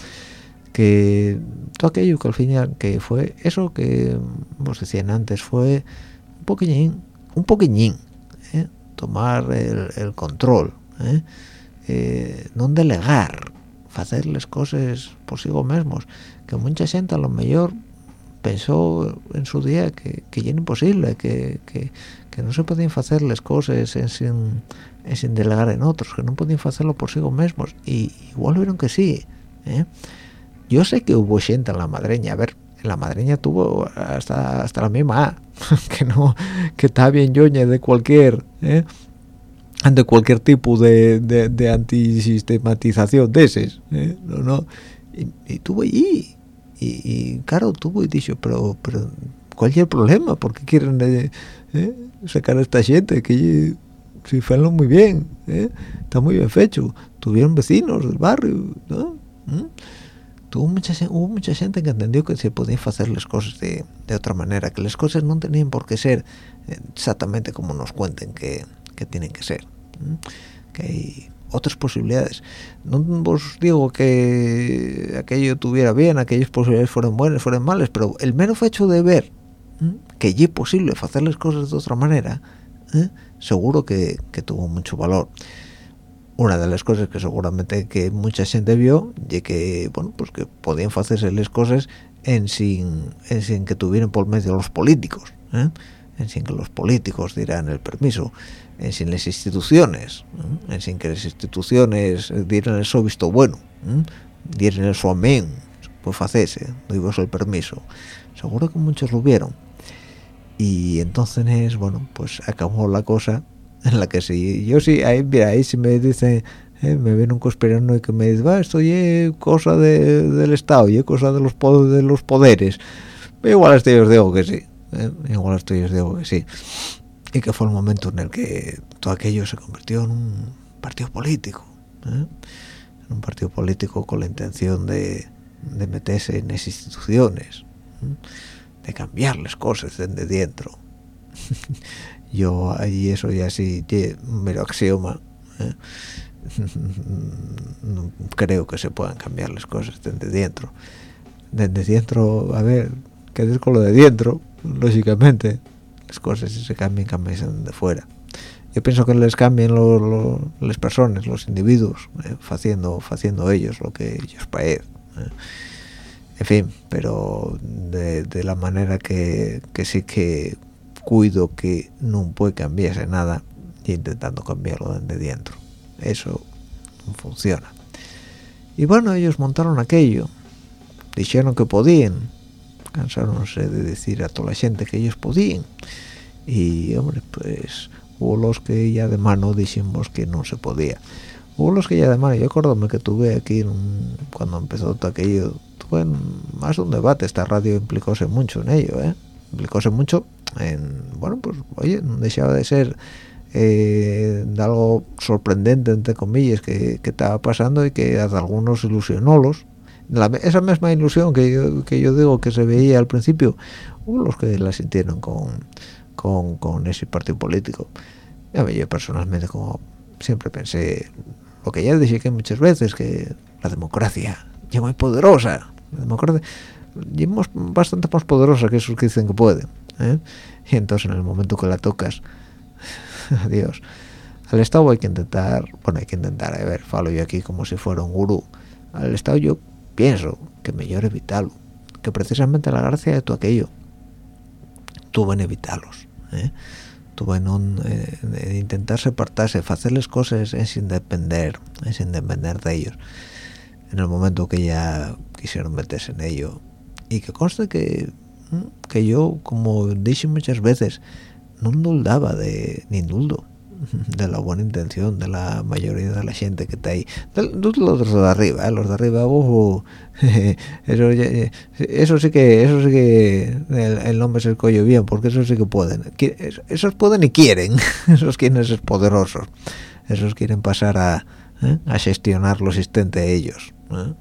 Que todo aquello que al final que fue eso que vos decían antes fue un poquillín, un poquillín, ¿eh? tomar el, el control, ¿eh? Eh, no delegar, hacer las cosas por sí mismos, que mucha gente a lo mejor pensó en su día que, que era imposible, que, que, que no se podían hacer las cosas sin, sin delegar en otros, que no podían hacerlo por sí mismos, y igual vieron que sí. ¿eh? Yo sé que hubo gente en la madreña, a ver, en la madreña tuvo hasta hasta la misma que no que está bien yoña de cualquier ¿eh? de cualquier tipo de, de, de antisistematización de ese ¿eh? no no y, y tuvo allí y, y, claro tuvo y dicho pero pero ¿cuál es el problema? ¿por qué quieren eh, sacar a esta gente que si fueron muy bien eh? está muy bien hecho tuvieron vecinos del barrio ¿no? ¿Mm? Tuvo mucha, hubo mucha gente que entendió que se podían hacer las cosas de, de, otra manera, que las cosas no tenían por qué ser exactamente como nos cuenten que, que tienen que ser, ¿eh? que hay otras posibilidades. No os digo que aquello tuviera bien, aquellas posibilidades fueran buenas, fueran malas, pero el mero hecho de ver ¿eh? que es posible hacer las cosas de otra manera, ¿eh? seguro que, que tuvo mucho valor una de las cosas que seguramente que mucha gente vio y que bueno pues que podían hacerse las cosas en sin en sin que tuvieran por medio los políticos ¿eh? en sin que los políticos dieran el permiso en sin las instituciones ¿eh? en sin que las instituciones dieran el su visto bueno ¿eh? dieran el su amén pues hacerse digo el permiso seguro que muchos lo vieron y entonces bueno pues acabó la cosa en la que sí. Yo sí ahí mira ahí si me dicen eh, me viene un conspirano y que me dice va esto es cosa de, del estado y es cosa de los de los poderes igual estoy os digo que sí eh, igual estoy os digo que sí. Y que fue el momento en el que todo aquello se convirtió en un partido político ¿eh? en un partido político con la intención de, de meterse en esas instituciones de cambiar las cosas desde dentro. Yo ahí eso ya sí un mero axioma ¿eh? creo que se puedan cambiar las cosas desde dentro. Desde dentro a ver qué es con lo de dentro lógicamente las cosas si se cambian cambian de fuera. Yo pienso que les cambien lo, lo, las personas los individuos eh, haciendo haciendo ellos lo que ellos parece eh. En fin pero de, de la manera que, que sí que cuido que no puede cambiarse nada y intentando cambiarlo desde dentro. Eso funciona. Y bueno ellos montaron aquello. Dijeron que podían. Cansaronse de decir a toda la gente que ellos podían. Y hombre pues hubo los que ya de mano dijimos que no se podía hubo los que ya de mano. Yo acuérdame que tuve aquí un, cuando empezó todo aquello tuve más de un debate esta radio implicóse mucho en ello ¿eh? implicóse mucho en, bueno pues oye no dejaba de ser eh, de algo sorprendente entre comillas que, que, estaba pasando y que a algunos ilusionólos la, esa misma ilusión que yo, que yo digo que se veía al principio los que la sintieron con, con, con ese partido político a mí yo personalmente como siempre pensé lo que ya dije que muchas veces que la democracia es muy poderosa la democracia es bastante más poderosa que esos que dicen que pueden ¿eh? y entonces en el momento que la tocas adiós al estado hay que intentar bueno hay que intentar a ver falo yo aquí como si fuera un gurú al estado yo pienso que mejor evitarlo que precisamente la gracia de todo aquello tuvo en evitarlos ¿eh? tuvo en, un, eh, en intentar separarse hacerles cosas sin depender sin depender de ellos en el momento que ya quisieron meterse en ello y que conste que que yo como dije muchas veces no duldaba de ni duldo de la buena intención de la mayoría de la gente que está ahí los, los de arriba ¿eh? los de arriba uh, eso, eso sí que eso sí que el, el nombre se escogió bien porque eso sí que pueden esos pueden y quieren esos quieren ser poderosos esos quieren pasar a, ¿eh? a gestionar lo existente de ellos ¿eh?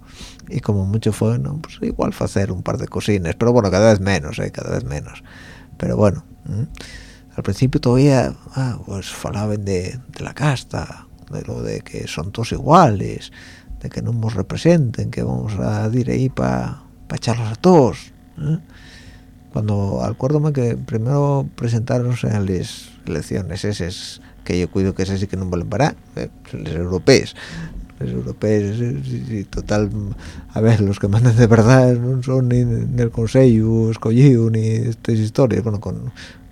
y como mucho fue no pues igual hacer un par de cosines pero bueno cada vez menos ¿eh? cada vez menos pero bueno al principio todavía ah, pues falaban de, de, la casta de lo de que son todos iguales de que no nos representen que vamos a ir ahí para pa echarlos a todos ¿eh? cuando acuérdome que primero presentaronse en las elecciones esas que yo cuido que ese sí que no valen para eh, los europeos los europeos y, total a ver los que mandan de verdad no son ni del consejo escogido ni estas historias bueno con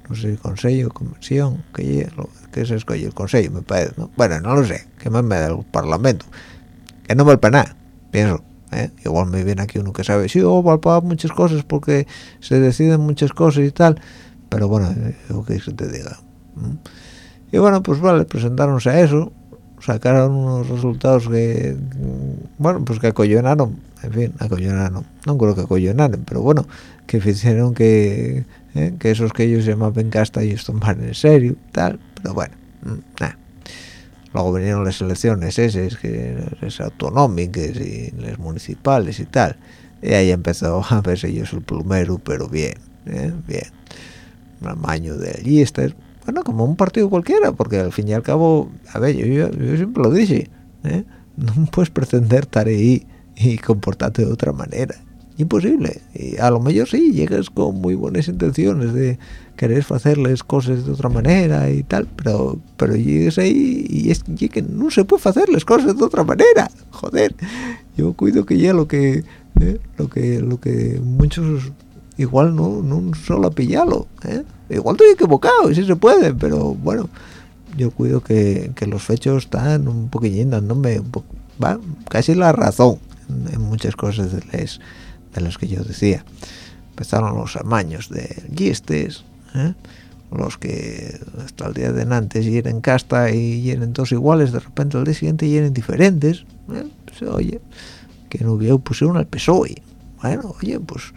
no sé consejo comisión que que se el consejo me parece ¿no? bueno no lo sé que más me da el parlamento que no vale para nada pienso ¿eh? igual me viene aquí uno que sabe sí o vale para muchas cosas porque se deciden muchas cosas y tal pero bueno eh, lo que se te diga y bueno pues vale presentaronse a eso sacaron unos resultados que bueno pues que acollonaron en fin acollonaron no creo que acollonaran pero bueno que hicieron que ¿eh? que esos que ellos llamaban casta y esto en serio tal pero bueno mm, luego vinieron las elecciones esas que es autonómicas y las municipales y tal y ahí empezó a verse ellos el plumero pero bien ¿eh? bien un amaño de listas bueno como un partido cualquiera porque al fin y al cabo a ver yo, yo, siempre lo dije ¿eh? no puedes pretender estar ahí y comportarte de otra manera imposible y a lo mejor sí llegas con muy buenas intenciones de querer hacerles cosas de otra manera y tal pero pero llegues ahí y es que no se puede hacerles cosas de otra manera joder yo cuido que ya lo que ¿eh? lo que lo que muchos igual no no solo pillarlo ¿eh? Igual estoy equivocado y sí se puede pero bueno yo cuido que, que los fechos están un poquillín dándome va casi la razón en, en muchas cosas de las de las que yo decía empezaron los amaños de gistes ¿eh? los que hasta el día de antes en casta y eran todos iguales de repente al día siguiente eran diferentes ¿eh? pues, oye que no hubiera pusieron al PSOE bueno oye pues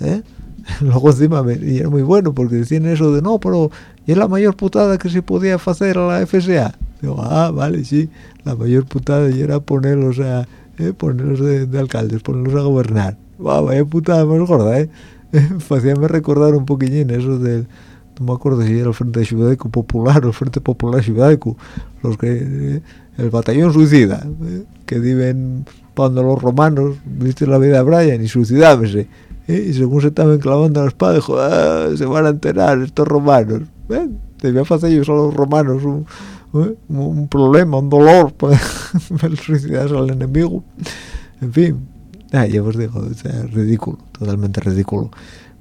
¿eh? luego encima me, y era muy bueno porque decían eso de no pero y es la mayor putada que se podía hacer a la FSA digo ah vale sí la mayor putada y era ponerlos a ¿eh? ponerlos de, de alcaldes ponerlos a gobernar wow, vaya putada más gorda, ¿eh? Hacíame recordar un poquillín eso del... No me acuerdo si era el Frente Xudaico Popular o el Frente Popular Xudaico, los que... Eh, el batallón suicida, ¿eh? que viven cuando los romanos, viste la vida de Brian y suicidábase. ¿Eh? Y según se estaban clavando la espada, dijo, ah, se van a enterar estos romanos. ¿eh? Debía hacer ellos a los romanos un, ¿eh? un problema, un dolor para suicidarse al enemigo. En fin, Ah, ya os digo, o ridículo, totalmente ridículo.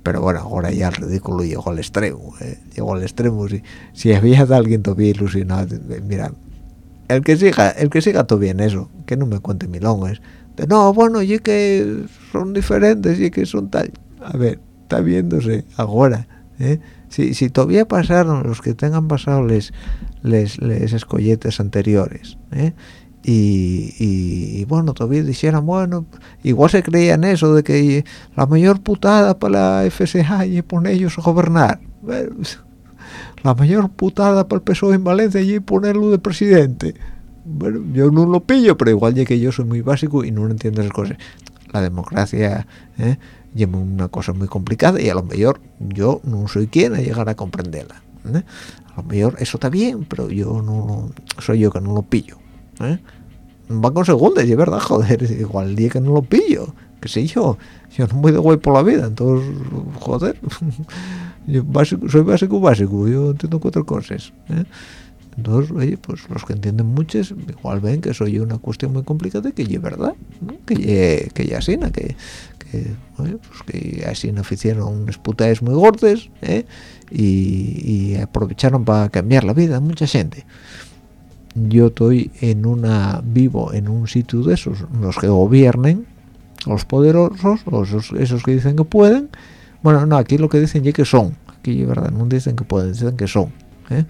Pero bueno, ahora ya el ridículo llegó al extremo, ¿eh? llegó al extremo. Si, si había alguien todavía ilusionado, mira, el que siga, el que siga todo bien eso, que no me cuente milongas. No, bueno, y que son diferentes y que son tal. A ver, está viéndose ahora. ¿eh? Si, si todavía pasaron los que tengan pasado les, les, escolletes anteriores, ¿eh? y, bueno, todavía dijeran, bueno, igual se creían eso de que la mayor putada para la FSA y ponerlos a gobernar. La mayor putada para el PSOE en Valencia y ponerlo de presidente. Bueno, yo no lo pillo, pero igual ya que yo soy muy básico y no entiendo esas cosas. La democracia ¿eh? lleva una cosa muy complicada y a lo mejor yo no soy quien a llegar a comprenderla. ¿eh? A lo mejor eso está bien, pero yo no, soy yo que no lo pillo. ¿eh? va con segundas es verdad joder igual el día que no lo pillo que sé yo yo no voy de guay por la vida entonces joder yo soy básico básico yo entiendo cuatro cosas ¿eh? Entonces oye pues los que entienden muchas igual ven que soy una cuestión muy complicada y que es verdad que que ya así que que, oye, pues que así no hicieron unas putas muy gordes ¿eh? y, aprovecharon para cambiar la vida de mucha gente yo estoy en una vivo en un sitio de esos los que gobiernen los poderosos esos, que dicen que pueden bueno no aquí lo que dicen ya que son aquí verdad no dicen que pueden dicen que son ¿eh?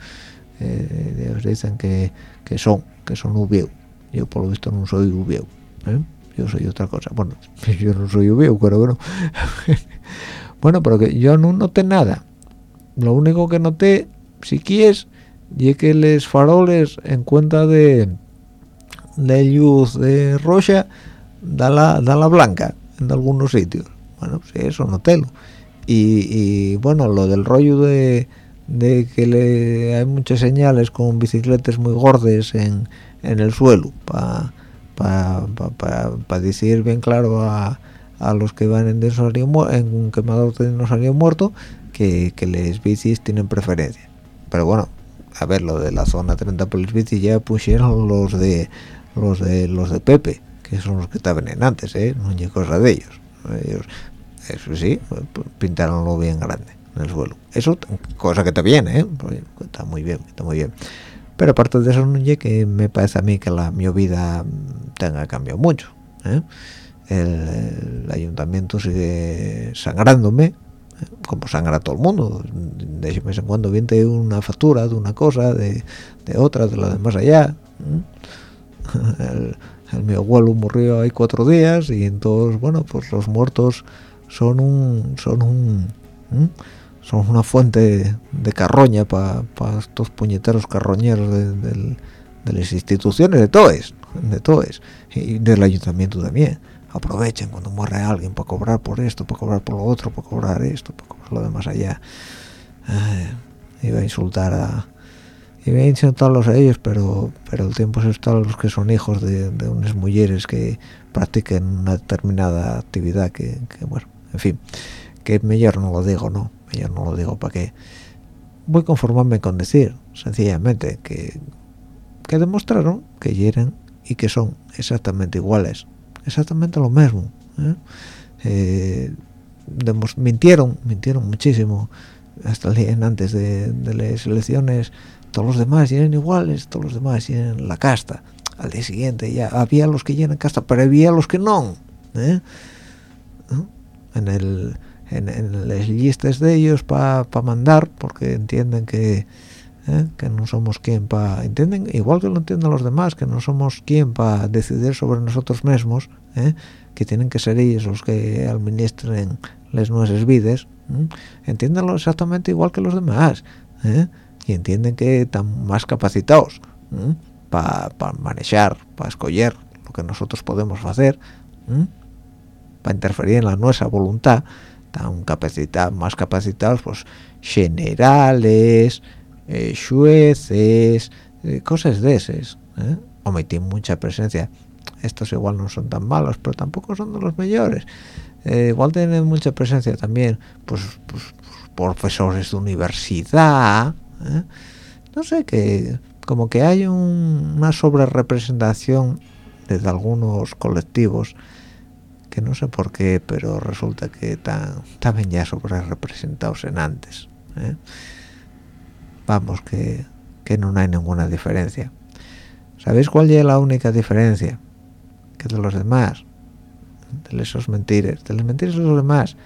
Eh, dicen que, que son que son ubieu. Yo por lo visto no soy ubieu ¿eh? yo soy otra cosa. Bueno yo no soy ubieu pero bueno bueno pero que yo no noté nada. Lo único que noté si quieres y que les faroles en cuenta de de luz de roja da la, da la blanca en algunos sitios. Bueno sí eso no telo y, y bueno lo del rollo de, de que le, hay muchas señales con bicicletas muy gordes en, en el suelo para pa, pa, pa, decir bien claro a, a los que van en, dinosaurio, en un quemador de dinosaurio muerto que, que les bicis tienen preferencia. Pero bueno a ver lo de la zona 30 por bicis ya pusieron los de los de los de Pepe que son los que estaban en antes ¿eh? no hay cosa de ellos. Ellos eso sí pintaronlo bien grande en el suelo eso cosa que está bien ¿eh? está muy bien está muy bien pero aparte de eso no que me parece a mí que la mi vida tenga cambiado mucho ¿eh? el, ayuntamiento sigue sangrándome ¿eh? como sangra todo el mundo de vez en cuando viene una factura de una cosa de, de otra de lo demás allá ¿eh? el, el, mi abuelo murió hay cuatro días y entonces bueno pues los muertos son un son un. Son una fuente de carroña para pa estos puñeteros carroñeros de, de, las instituciones de todos de todos y del ayuntamiento también. Aprovechen cuando muere alguien para cobrar por esto para cobrar por lo otro para cobrar esto para cobrar lo demás allá. Iba a insultar a iba a insultarlos a ellos pero pero el tiempo se está a los que son hijos de, unas mujeres que practiquen una determinada actividad que, que bueno en fin que mejor no lo digo no yo no lo digo para que voy a conformarme con decir sencillamente que que demostraron que hieren y que son exactamente iguales. Exactamente lo mismo ¿eh? Eh, mintieron mintieron muchísimo hasta el día antes de, de, las elecciones. Todos los demás eran iguales todos los demás eran la casta. Al día siguiente ya había los que llenan casta pero había los que no ¿eh? en el en, en las listas de ellos para pa mandar porque entienden que ¿eh? que no somos quien para entienden igual que lo entienden los demás que no somos quien para decidir sobre nosotros mismos ¿eh? que tienen que ser ellos los que administren las nuestras vidas ¿eh? entiéndanlo exactamente igual que los demás ¿eh? y entienden que están más capacitados para pa manejar para escoger lo que nosotros podemos hacer para interferir en la nuestra voluntad están capacitados más capacitados pues generales eh, jueces eh, cosas de esas ¿eh? mucha presencia estos igual no son tan malos pero tampoco son de los mejores eh, igual tienen mucha presencia también pues, pues, pues profesores de universidad ¿eh? no sé que como que hay un, una sobre representación de algunos colectivos que no sé por qué, pero resulta que están, también ya sobre representados en antes. ¿eh? Vamos, que, que no hay ninguna diferencia. ¿Sabéis cuál es la única diferencia? Que de los demás, de esos mentiras, de las mentiras de los demás,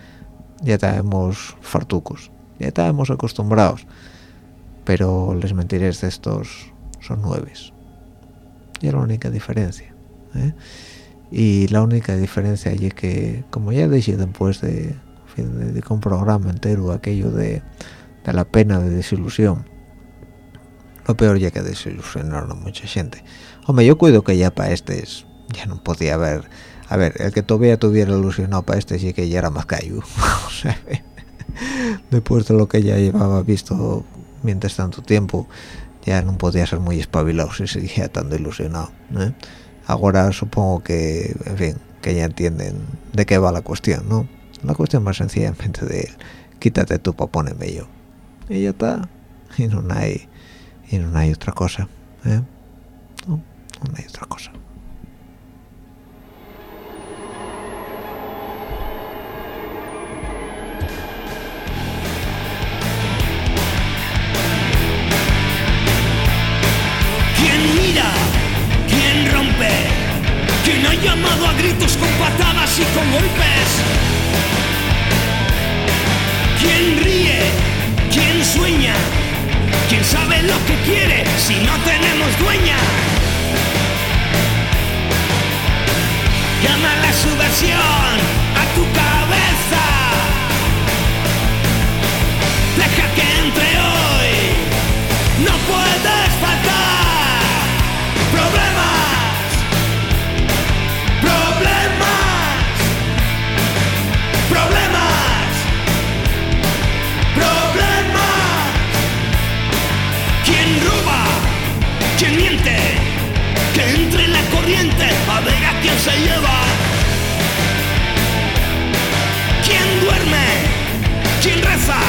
ya estamos fartucos, ya estamos acostumbrados. Pero las mentiras de estos son nueves. Y es la única diferencia. ¿eh? Y la única diferencia es que como ya dije después de, de, un programa entero aquello de, de, la pena de desilusión lo peor ya que desilusionaron mucha gente hombre yo cuido que ya para este ya no podía haber a ver el que todavía tuviera ilusionado para este sí que ya era más callo después de lo que ya llevaba visto mientras tanto tiempo ya no podía ser muy espabilado si seguía tan ilusionado ¿eh? Ahora supongo que en fin que ya entienden de qué va la cuestión no la cuestión más sencillamente de quítate tú para ponerme yo y ya está. Y no hay y no hay otra cosa ¿eh? no, no hay otra cosa ¿Quién ha llamado a gritos con patadas y con golpes? ¿Quién ríe? ¿Quién sueña? ¿Quién sabe lo que quiere si no tenemos dueña? Llama la subversión a tu cabeza. se lleva? ¿Quién duerme? ¿Quién reza?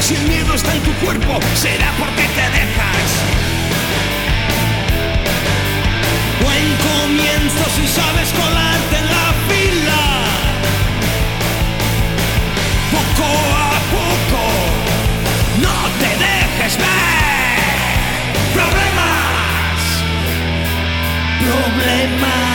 Si el miedo está en tu cuerpo, será porque te dejas. Buen comienzo si sabes colarte en la fila. Poco a poco, no te dejes ver. Problemas, problemas.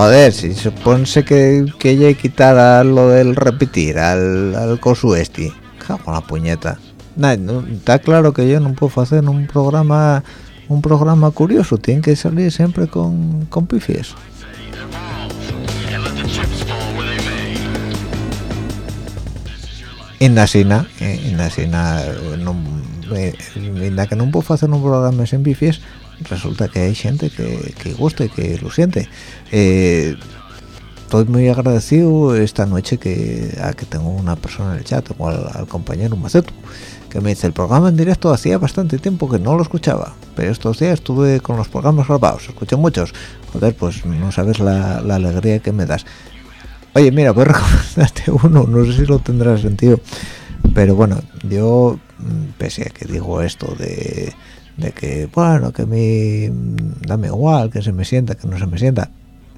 Joder, si suponse que, que ella quitara lo del repetir al, al cosu este. Cago la puñeta. Nah, no, está claro que yo no puedo hacer un programa un programa curioso. Tiene que salir siempre con, con pifies. Evolve and let the chips fall where they may. This is your life. En la sina, eh, en la sina, eh, no, eh, que no puedo hacer un programa sin pifies, resulta que hay gente que, que gusta y que lo siente. Eh, estoy muy agradecido esta noche que a que tengo una persona en el chat, tengo al, al compañero Maceto, que me dice el programa en directo hacía bastante tiempo que no lo escuchaba, pero estos días estuve con los programas grabados, escuché muchos. Joder, pues no sabes la, la alegría que me das. Oye, mira, voy a recomendarte uno, no sé si lo tendrá sentido, pero bueno, yo, mm, pese a que digo esto de, de que, bueno, que mm, dame igual, que se me sienta, que no se me sienta,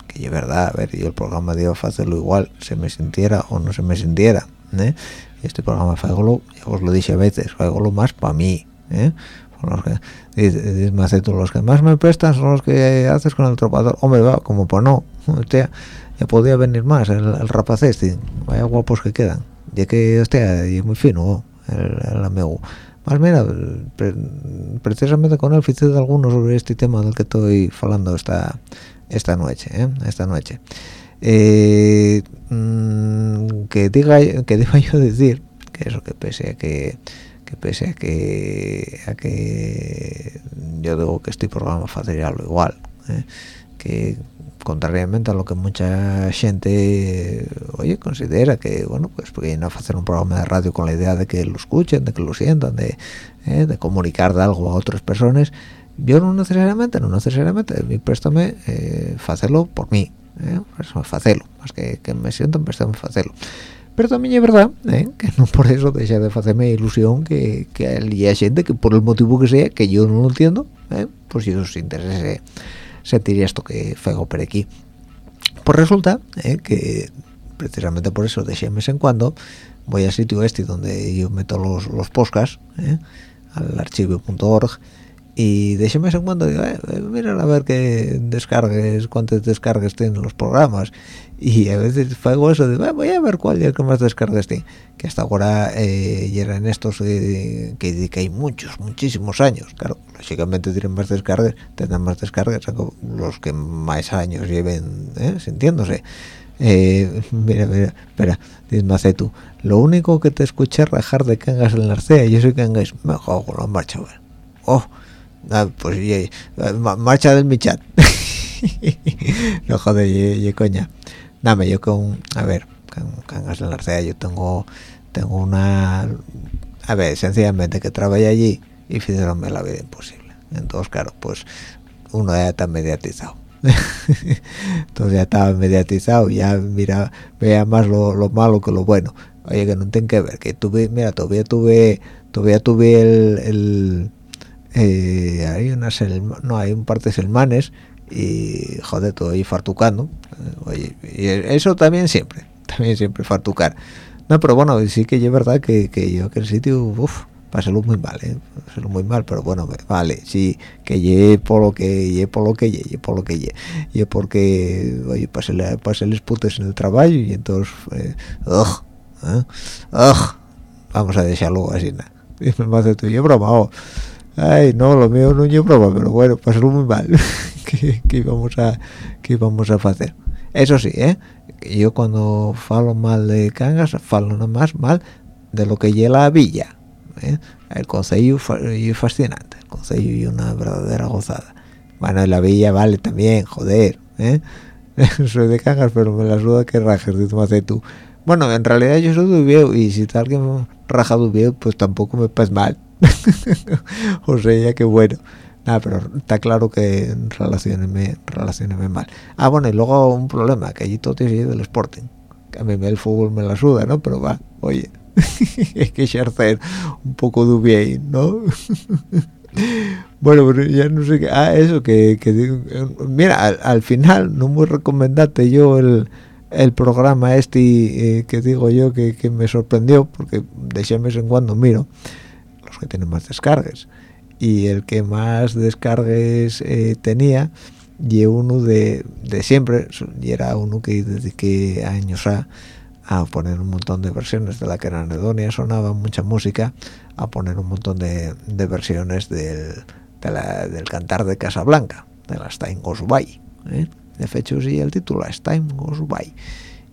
que es verdad, a ver, yo el programa de hacerlo igual, se me sintiera o no se me sintiera, ¿eh? Este programa fagolo, ya os lo dije a veces, fagolo más para mí, ¿eh? Los que, Maceto, los que más me prestan son los que haces con el tropador, hombre, va, como pues no, hostia, ya podía venir más el, el rapaz este, vaya guapos que quedan, ya que, hostia, y muy fino, el, el amigo. Más mira, pre- precisamente con él hice de algunos sobre este tema del que estoy hablando esta esta noche, ¿eh? esta noche. Eh, mm, que diga que diga yo decir que eso que pese a que que pese a que a que yo digo que este programa facería lo igual ¿eh? que contrariamente a lo que mucha gente oye considera que bueno pues porque no hacer un programa de radio con la idea de que lo escuchen de que lo sientan de, ¿eh? de comunicar de algo a otras personas yo no necesariamente no necesariamente mi préstame eh, hacerlo por mí ¿eh? hacerlo más que, que me sientan préstame hacerlo pero también es verdad ¿eh? que no por eso deja de hacerme ilusión que, que haya gente que por el motivo que sea que yo no lo entiendo ¿eh? pues si os interesa sentir esto que fego por aquí pues resulta ¿eh? que precisamente por eso de vez en cuando voy al sitio este donde yo meto los, los podcasts ¿eh? al archivo.org y vez en cuando digo, eh, mira a ver qué descargues, cuántas descargas tienen los programas y a veces hago eso de "Eh, voy a ver cuál es el que más descargas tiene que hasta ahora eh, estos eh, que, que hay muchos, muchísimos años. Claro, la lógicamente tienen más descargas tendrán más descargas los que más años lleven ¿eh? sintiéndose. Eh, mira mira espera dime tú lo único que te escuché rajar de cangas en la arcea yo soy cangas me juego con la marcha oh ah, pues ma- marcha del mi chat. No joder ye coña. Dame yo con a ver con cangas en la arcea yo tengo tengo una a ver sencillamente que trabajé allí y hicieronme la vida imposible. Entonces claro pues uno ya está mediatizado. Entonces ya estaba mediatizado ya mira veía más lo, lo malo que lo bueno. Oye que no tiene que ver que tuve mira todavía tuve todavía tuve el eh, hay unas no hay un par de selmanes y joder todo ahí fartucando. Eh, oye y eso también siempre también siempre fartucar. No pero bueno sí que es verdad que, que yo aquel sitio uff pasarlo muy mal eh muy mal pero bueno vale sí que llegué por lo que llegué por lo que llegué por lo que llegué y porque oye pasé la- les putes en el trabajo y entonces eh, ¿eh? Ugh, vamos a dejarlo así nada me hace tú yo broma. Ay no lo mío no es broma pero bueno pasarlo muy mal. Que, íbamos a que íbamos a hacer eso sí eh yo cuando falo mal de cangas falo nada más mal de lo que lleva la villa ¿eh? el concello es fascinante el concello y una verdadera gozada. Bueno y la villa vale también joder ¿eh? soy de cangas pero me la suda que rajes de tu tú. Bueno en realidad yo soy de viejo y si me raja de pues tampoco me pasa mal o sea ya que bueno. Nada pero está claro que relaciones relaciones mal. Ah bueno y luego un problema que allí todo tiene del Sporting. Que a mí el fútbol me la suda no pero va oye hay que ejercer un poco de bien no bueno pero ya no sé qué. Ah eso que, que mira al, al final no muy recomendate yo el el programa este eh, que digo yo que, que me sorprendió porque de vez en cuando miro los que tienen más descargas y el que más descargues eh, tenía y uno de, de siempre y era uno que dediqué años a a poner un montón de versiones de la que en anedonia sonaba mucha música a poner un montón de, de versiones del, de la- del cantar de Casablanca de la Stein Goes By ¿eh? de hecho sí el título la Stein Goes By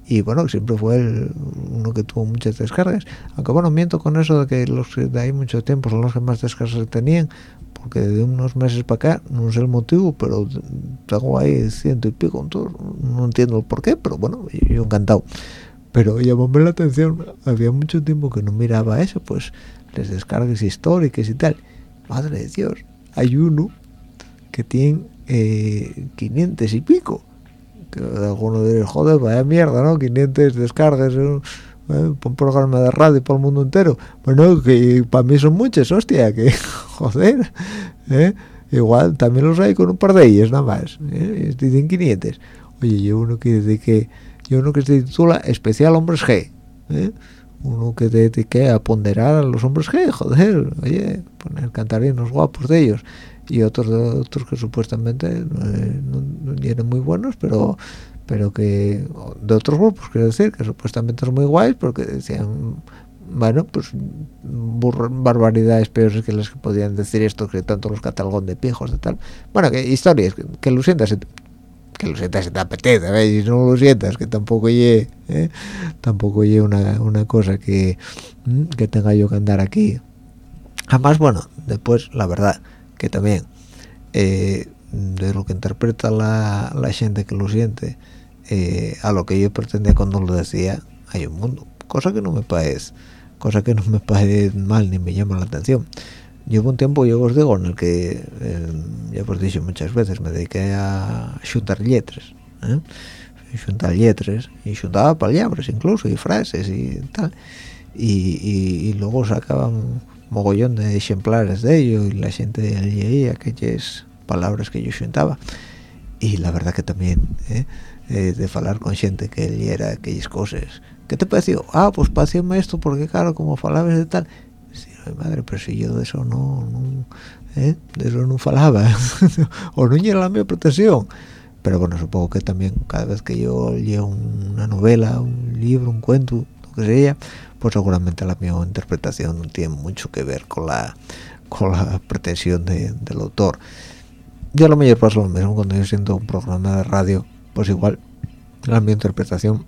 y bueno siempre fue el- uno que tuvo muchas descargas. Aunque bueno miento con eso de que los que de ahí mucho tiempo son los que más descargas tenían porque de unos meses para acá no sé el motivo pero tengo ahí ciento y pico no entiendo el por qué pero bueno yo, encantado. Pero llamóme la atención había mucho tiempo que no miraba eso pues les descargas históricas y tal. Madre de dios hay uno que tiene eh, 500 y pico que alguno diría joder vaya mierda no 500 descargas eh, eh, un programa de radio para el mundo entero bueno que para mí son muchas hostia que joder eh, igual también los hay con un par de ellos nada más eh, dicen 500 oye yo uno que dice que yo uno que se titula especial hombres G ¿eh? uno que dedique a ponderar a los hombres G joder oye poner cantarinos guapos de ellos y otros otros que supuestamente eh, no, no eran muy buenos pero pero que de otros grupos quiero decir que supuestamente son muy guays porque decían bueno pues barbaridades peores que las que podían decir estos que tanto los catalogón de pijos de tal bueno que historias que, lo sientas que lo sientas si te apetece ¿ves? y no lo sientas que tampoco lle ¿eh? tampoco lle una, una cosa que mm, que tenga yo que andar aquí además bueno después la verdad que también eh, de lo que interpreta la, la gente que lo siente eh, a lo que yo pretendía cuando lo decía hay un mundo cosa que no me parece cosa que no me parece mal ni me llama la atención Llevo un tiempo, yo os digo, en el que, eh, ya os he dicho muchas veces, me dediqué a juntar letras, ¿eh? juntar letras, y juntaba palabras incluso, y frases y tal, y, y- y luego sacaban mogollón de ejemplares de ello, y la gente leía aquellas palabras que yo juntaba, y la verdad que también, ¿eh? Eh, de hablar con gente que leyera aquellas cosas, ¿qué te pareció? Ah, pues parecióme esto, porque claro, como falabas de tal, Sí, ay, madre, pero si yo de eso no, no ¿eh? de eso no falaba o no era la mi protección pero bueno supongo que también cada vez que yo leo una novela un libro un cuento lo que sea pues seguramente la mi interpretación no tiene mucho que ver con la con la pretensión de- del autor. Yo a lo mejor pasa lo mismo cuando yo siento un programa de radio pues igual la mi interpretación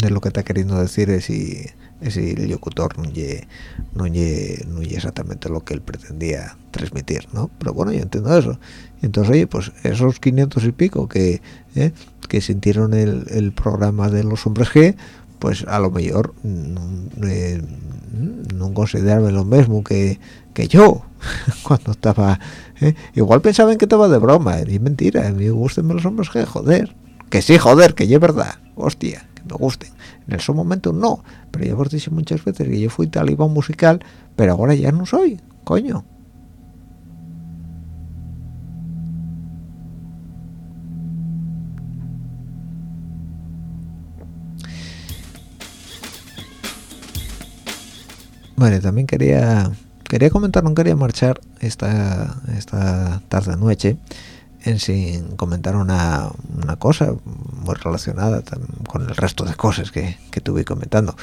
de lo que está queriendo decir es si si el locutor no lle, no lle- no lle exactamente lo que él pretendía transmitir no pero bueno yo entiendo eso. Y entonces oye pues esos 500 y pico que eh, que sintieron el, el programa de los hombres G pues a lo mejor no, eh, no consideraban lo mismo que, que yo cuando estaba eh, igual pensaban que estaba de broma y mentira a mí me gustan los hombres G joder. Que sí joder que es verdad hostia que me gusten. En ese momento no pero ya os dije muchas veces que yo fui talibán musical pero ahora ya no soy coño Vale, también quería quería comentar, no quería marchar esta esta tarde noche en sin comentar una, una cosa muy relacionada con el resto de cosas que, que tuve comentando.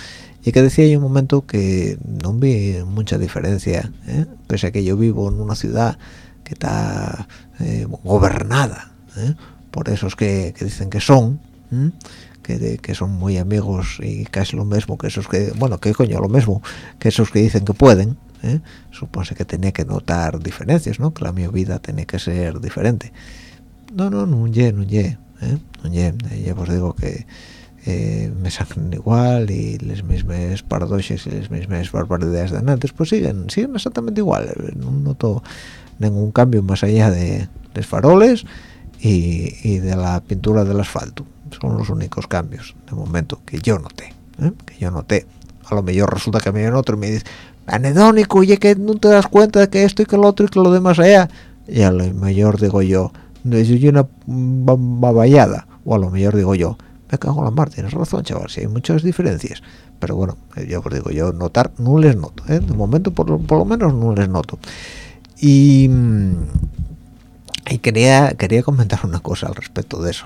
Y que decía yo un momento que no vi mucha diferencia, ¿eh? pese a que yo vivo en una ciudad que está eh, gobernada ¿eh? por esos que, que dicen que son. Que, de- que son muy amigos y casi lo mismo que esos que, bueno, que coño, lo mismo que esos que dicen que pueden, ¿eh? supone que tenía que notar diferencias, ¿no? Que la mi vida tenía que ser diferente. No, no, no ye, no ye, ¿eh? No ye, eh, ya os digo que eh, me sangran igual y las mismas paradoxas y las mismas barbaridades de antes, pues siguen, siguen exactamente igual. No noto ningún cambio más allá de los faroles y, y de la pintura del asfalto. Son los únicos cambios de momento que yo noté, ¿eh? que yo noté. A lo mejor resulta que me viene otro y me dice, anedónico, oye, que no te das cuenta de que esto y que lo otro y que lo demás allá. Y a lo mejor digo yo, no es una ba- baballada. O a lo mejor digo yo, me cago en la mar, tienes razón, chaval, si hay muchas diferencias. Pero bueno, eh, yo os digo yo, notar no les noto, ¿eh? de momento por, por lo menos no les noto. Y, mm, y quería, quería comentar una cosa al respecto de eso.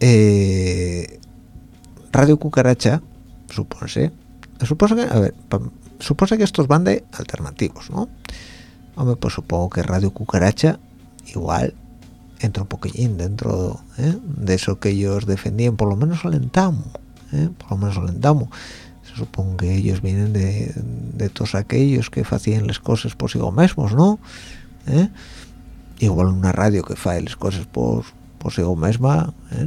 Eh, Radio Cucaracha, supónse, supone que, a ver, que estos van de alternativos, ¿no? Hombre, pues supongo que Radio Cucaracha igual entra un poquillín dentro ¿eh? de eso que ellos defendían, por lo menos alentamos, ¿eh? por lo menos alentamos. Se supone que ellos vienen de, de todos aquellos que hacían las cosas por sí mismos, ¿no? ¿Eh? Igual una radio que fae las cosas por, por sí misma, ¿eh?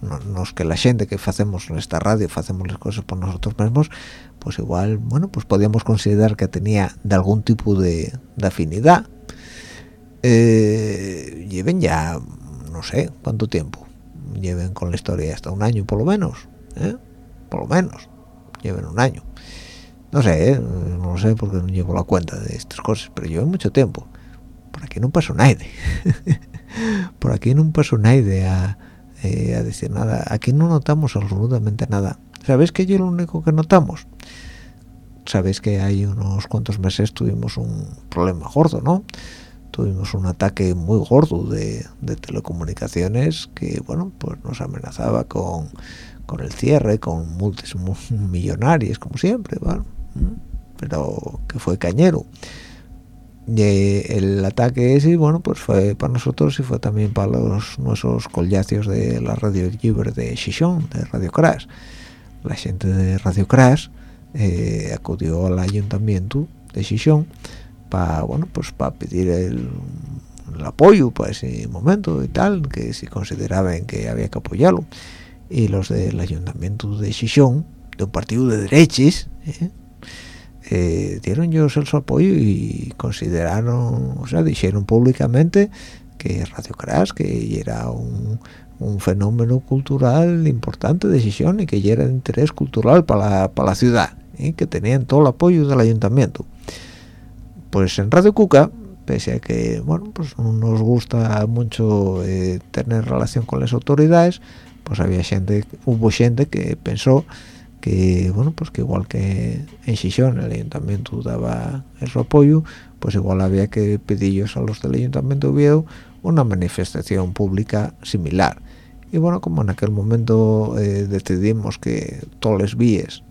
no, es que la gente que hacemos en esta radio hacemos las cosas por nosotros mismos, pues igual, bueno, pues podíamos considerar que tenía de algún tipo de, afinidad. Eh, lleven ya, no sé, cuánto tiempo. Lleven con la historia hasta un año por lo menos, ¿eh? Por lo menos. Lleven un año. No sé, ¿eh? no sé porque no llevo la cuenta de estas cosas, pero lleven mucho tiempo. Por aquí no pasó nadie. por aquí no pasó nadie a, eh, a decir nada. Aquí no notamos absolutamente nada. ¿Sabéis que yo lo único que notamos? Sabéis que hay unos cuantos meses tuvimos un problema gordo, ¿no? Tuvimos un ataque muy gordo de, de telecomunicaciones que, bueno, pues nos amenazaba con, con el cierre, con multas mu- millonarias, como siempre, ¿vale? Pero que fue cañero. Eh, el ataque ese, bueno, pues fue para nosotros y fue también para los nuestros collacios de la radio libre de Xixón, de Radio Crash. La gente de Radio Crash eh, acudió al ayuntamiento de Xixón para, bueno, pues para pedir el, apoyo para ese momento y tal, que si consideraban que había que apoyarlo. Y los del ayuntamiento de Xixón, de un partido de derechas, ¿eh? Eh, dieron ellos el su apoyo y consideraron, o sea, dijeron públicamente que Radio Crash, que era un, un fenómeno cultural importante de Xixón y que ya era de interés cultural para la, para la ciudad, y que tenían todo el apoyo del ayuntamiento. Pues en Radio Cuca, pese a que, bueno, pues no nos gusta mucho eh, tener relación con las autoridades, pues había gente, hubo gente que pensó que bueno pues que igual que en Xixón el ayuntamiento daba el apoyo pues igual había que pedirles a los del ayuntamiento de una manifestación pública similar. Y bueno como en aquel momento eh, decidimos que todos los vías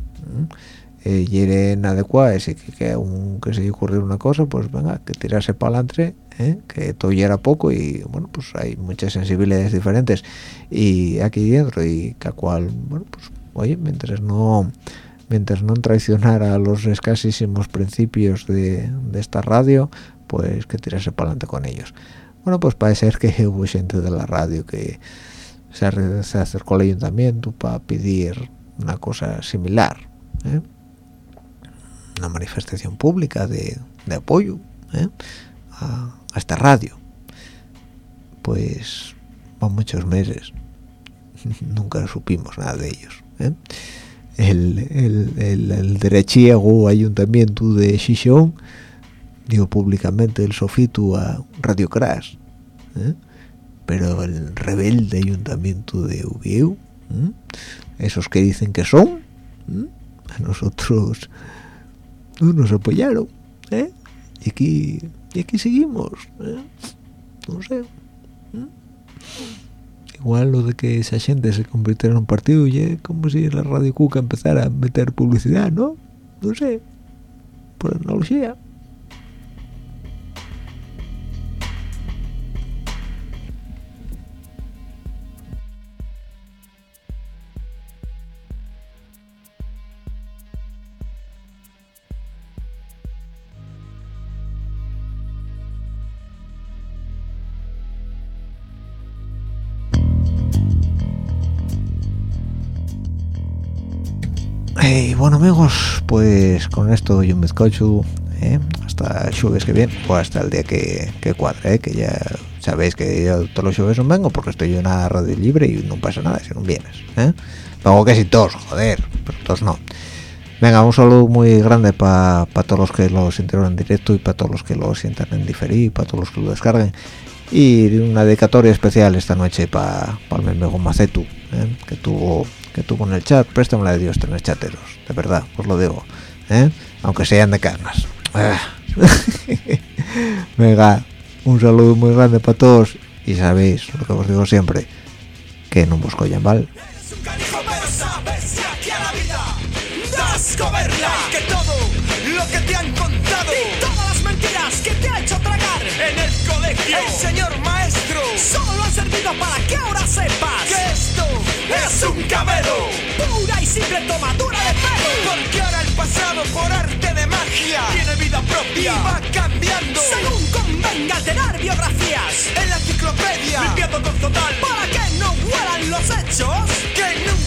eh, quieren adecuadas y que, que aún que se ocurrió una cosa pues venga que tirarse para adelante ¿eh? que todo ya era poco y bueno pues hay muchas sensibilidades diferentes. Y aquí dentro y cada cual bueno pues oye mientras no mientras no traicionara los escasísimos principios de, esta radio pues que tirarse para adelante con ellos bueno pues parece ser que hubo gente de la radio que se, se acercó al ayuntamiento para pedir una cosa similar ¿eh? una manifestación pública de, apoyo ¿eh? a esta radio pues van muchos meses nunca supimos nada de ellos ¿eh? el, el, el, derechiego ayuntamiento de Xixón dio públicamente el sofito a Radio Crash ¿eh? pero el rebelde ayuntamiento de Ubieu ¿eh? esos que dicen que son ¿eh? a nosotros no nos apoyaron y aquí y aquí seguimos no sé. Igual lo de que esa gente se convirtiera en un partido y es como si la Radio Cuca empezara a meter publicidad ¿no? no sé por analogía Y bueno amigos, pues con esto yo me bizcocho ¿eh? hasta el jueves que viene o hasta el día que, que cuadre, ¿eh? que ya sabéis que yo todos los jueves no vengo porque estoy en una radio libre y no pasa nada si no vienes. ¿eh? Pago casi todos, joder, pero todos no. Venga, un saludo muy grande para todos los que lo sintieron en directo y para todos los que lo sientan en diferido y para todos los que lo descarguen. Y una dedicatoria especial esta noche para el mi amigo Macetu, ¿eh? que tuvo que tuvo en el chat. Préstamela de Dios tener chateros, de verdad, os lo digo. ¿eh? Aunque sean de carnas. Ah. Venga, un saludo muy grande para todos y sabéis lo que os digo siempre, que no busco mal. Que todo lo que te han contado y todas las mentiras que te ha hecho tragar en el colegio, el señor maestro, solo han servido para que ahora sepas es un cabelo. Pura y simple tomadura de pelo. Porque ahora el pasado, por arte de magia, tiene vida propia y va cambiando según convenga alterar biografías en la enciclopedia. Limpiando con total para que no huelan los hechos. Que nunca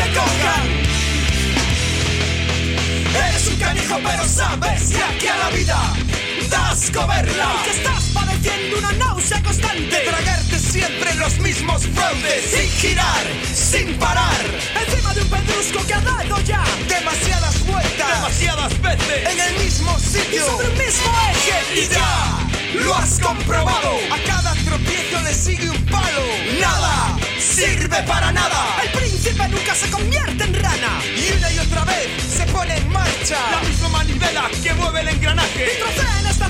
te cojan. Eres un canijo pero sabes que aquí a la vida das coberla Que estás padeciendo una náusea constante. De tragarte siempre los mismos fraudes Sin girar, sin parar. Encima de un pedrusco que ha dado ya Demasiadas vueltas Demasiadas veces En el mismo sitio. Y sobre el mismo eje. Y ya lo has comprobado. A cada tropiezo le sigue un palo. Nada sirve para nada. El príncipe nunca se convierte en rana. Y una y otra vez se pone en marcha. La misma manivela que mueve el engranaje. Y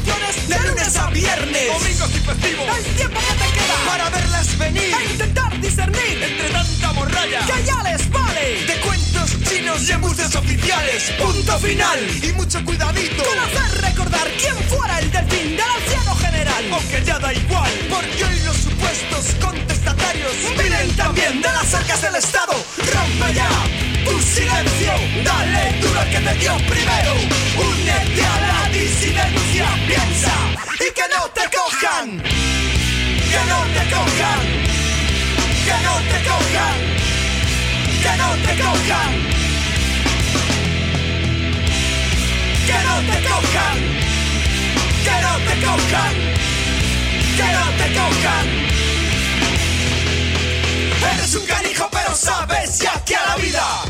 de lunes a viernes. Domingos y festivos. El tiempo que te queda Para verlas venir. E intentar discernir Entre tanta morralla Que ya les vale. De cuentos chinos y embustes oficiales. Punto final. Y mucho cuidadito. Con hacer recordar quién fuera el delfín del anciano general. Aunque ya da igual Porque hoy los supuestos contestatarios Vienen también. de las arcas del Estado. Rompe ya tu silencio dale duro que te dio primero. Únete a la disidencia, piensa y que no te cojan. Que no te cojan. Que no te cojan. Que no te cojan. Que no te cojan. Que no te cojan. Que no te cojan. Eres un canijo pero sabes ya que a la vida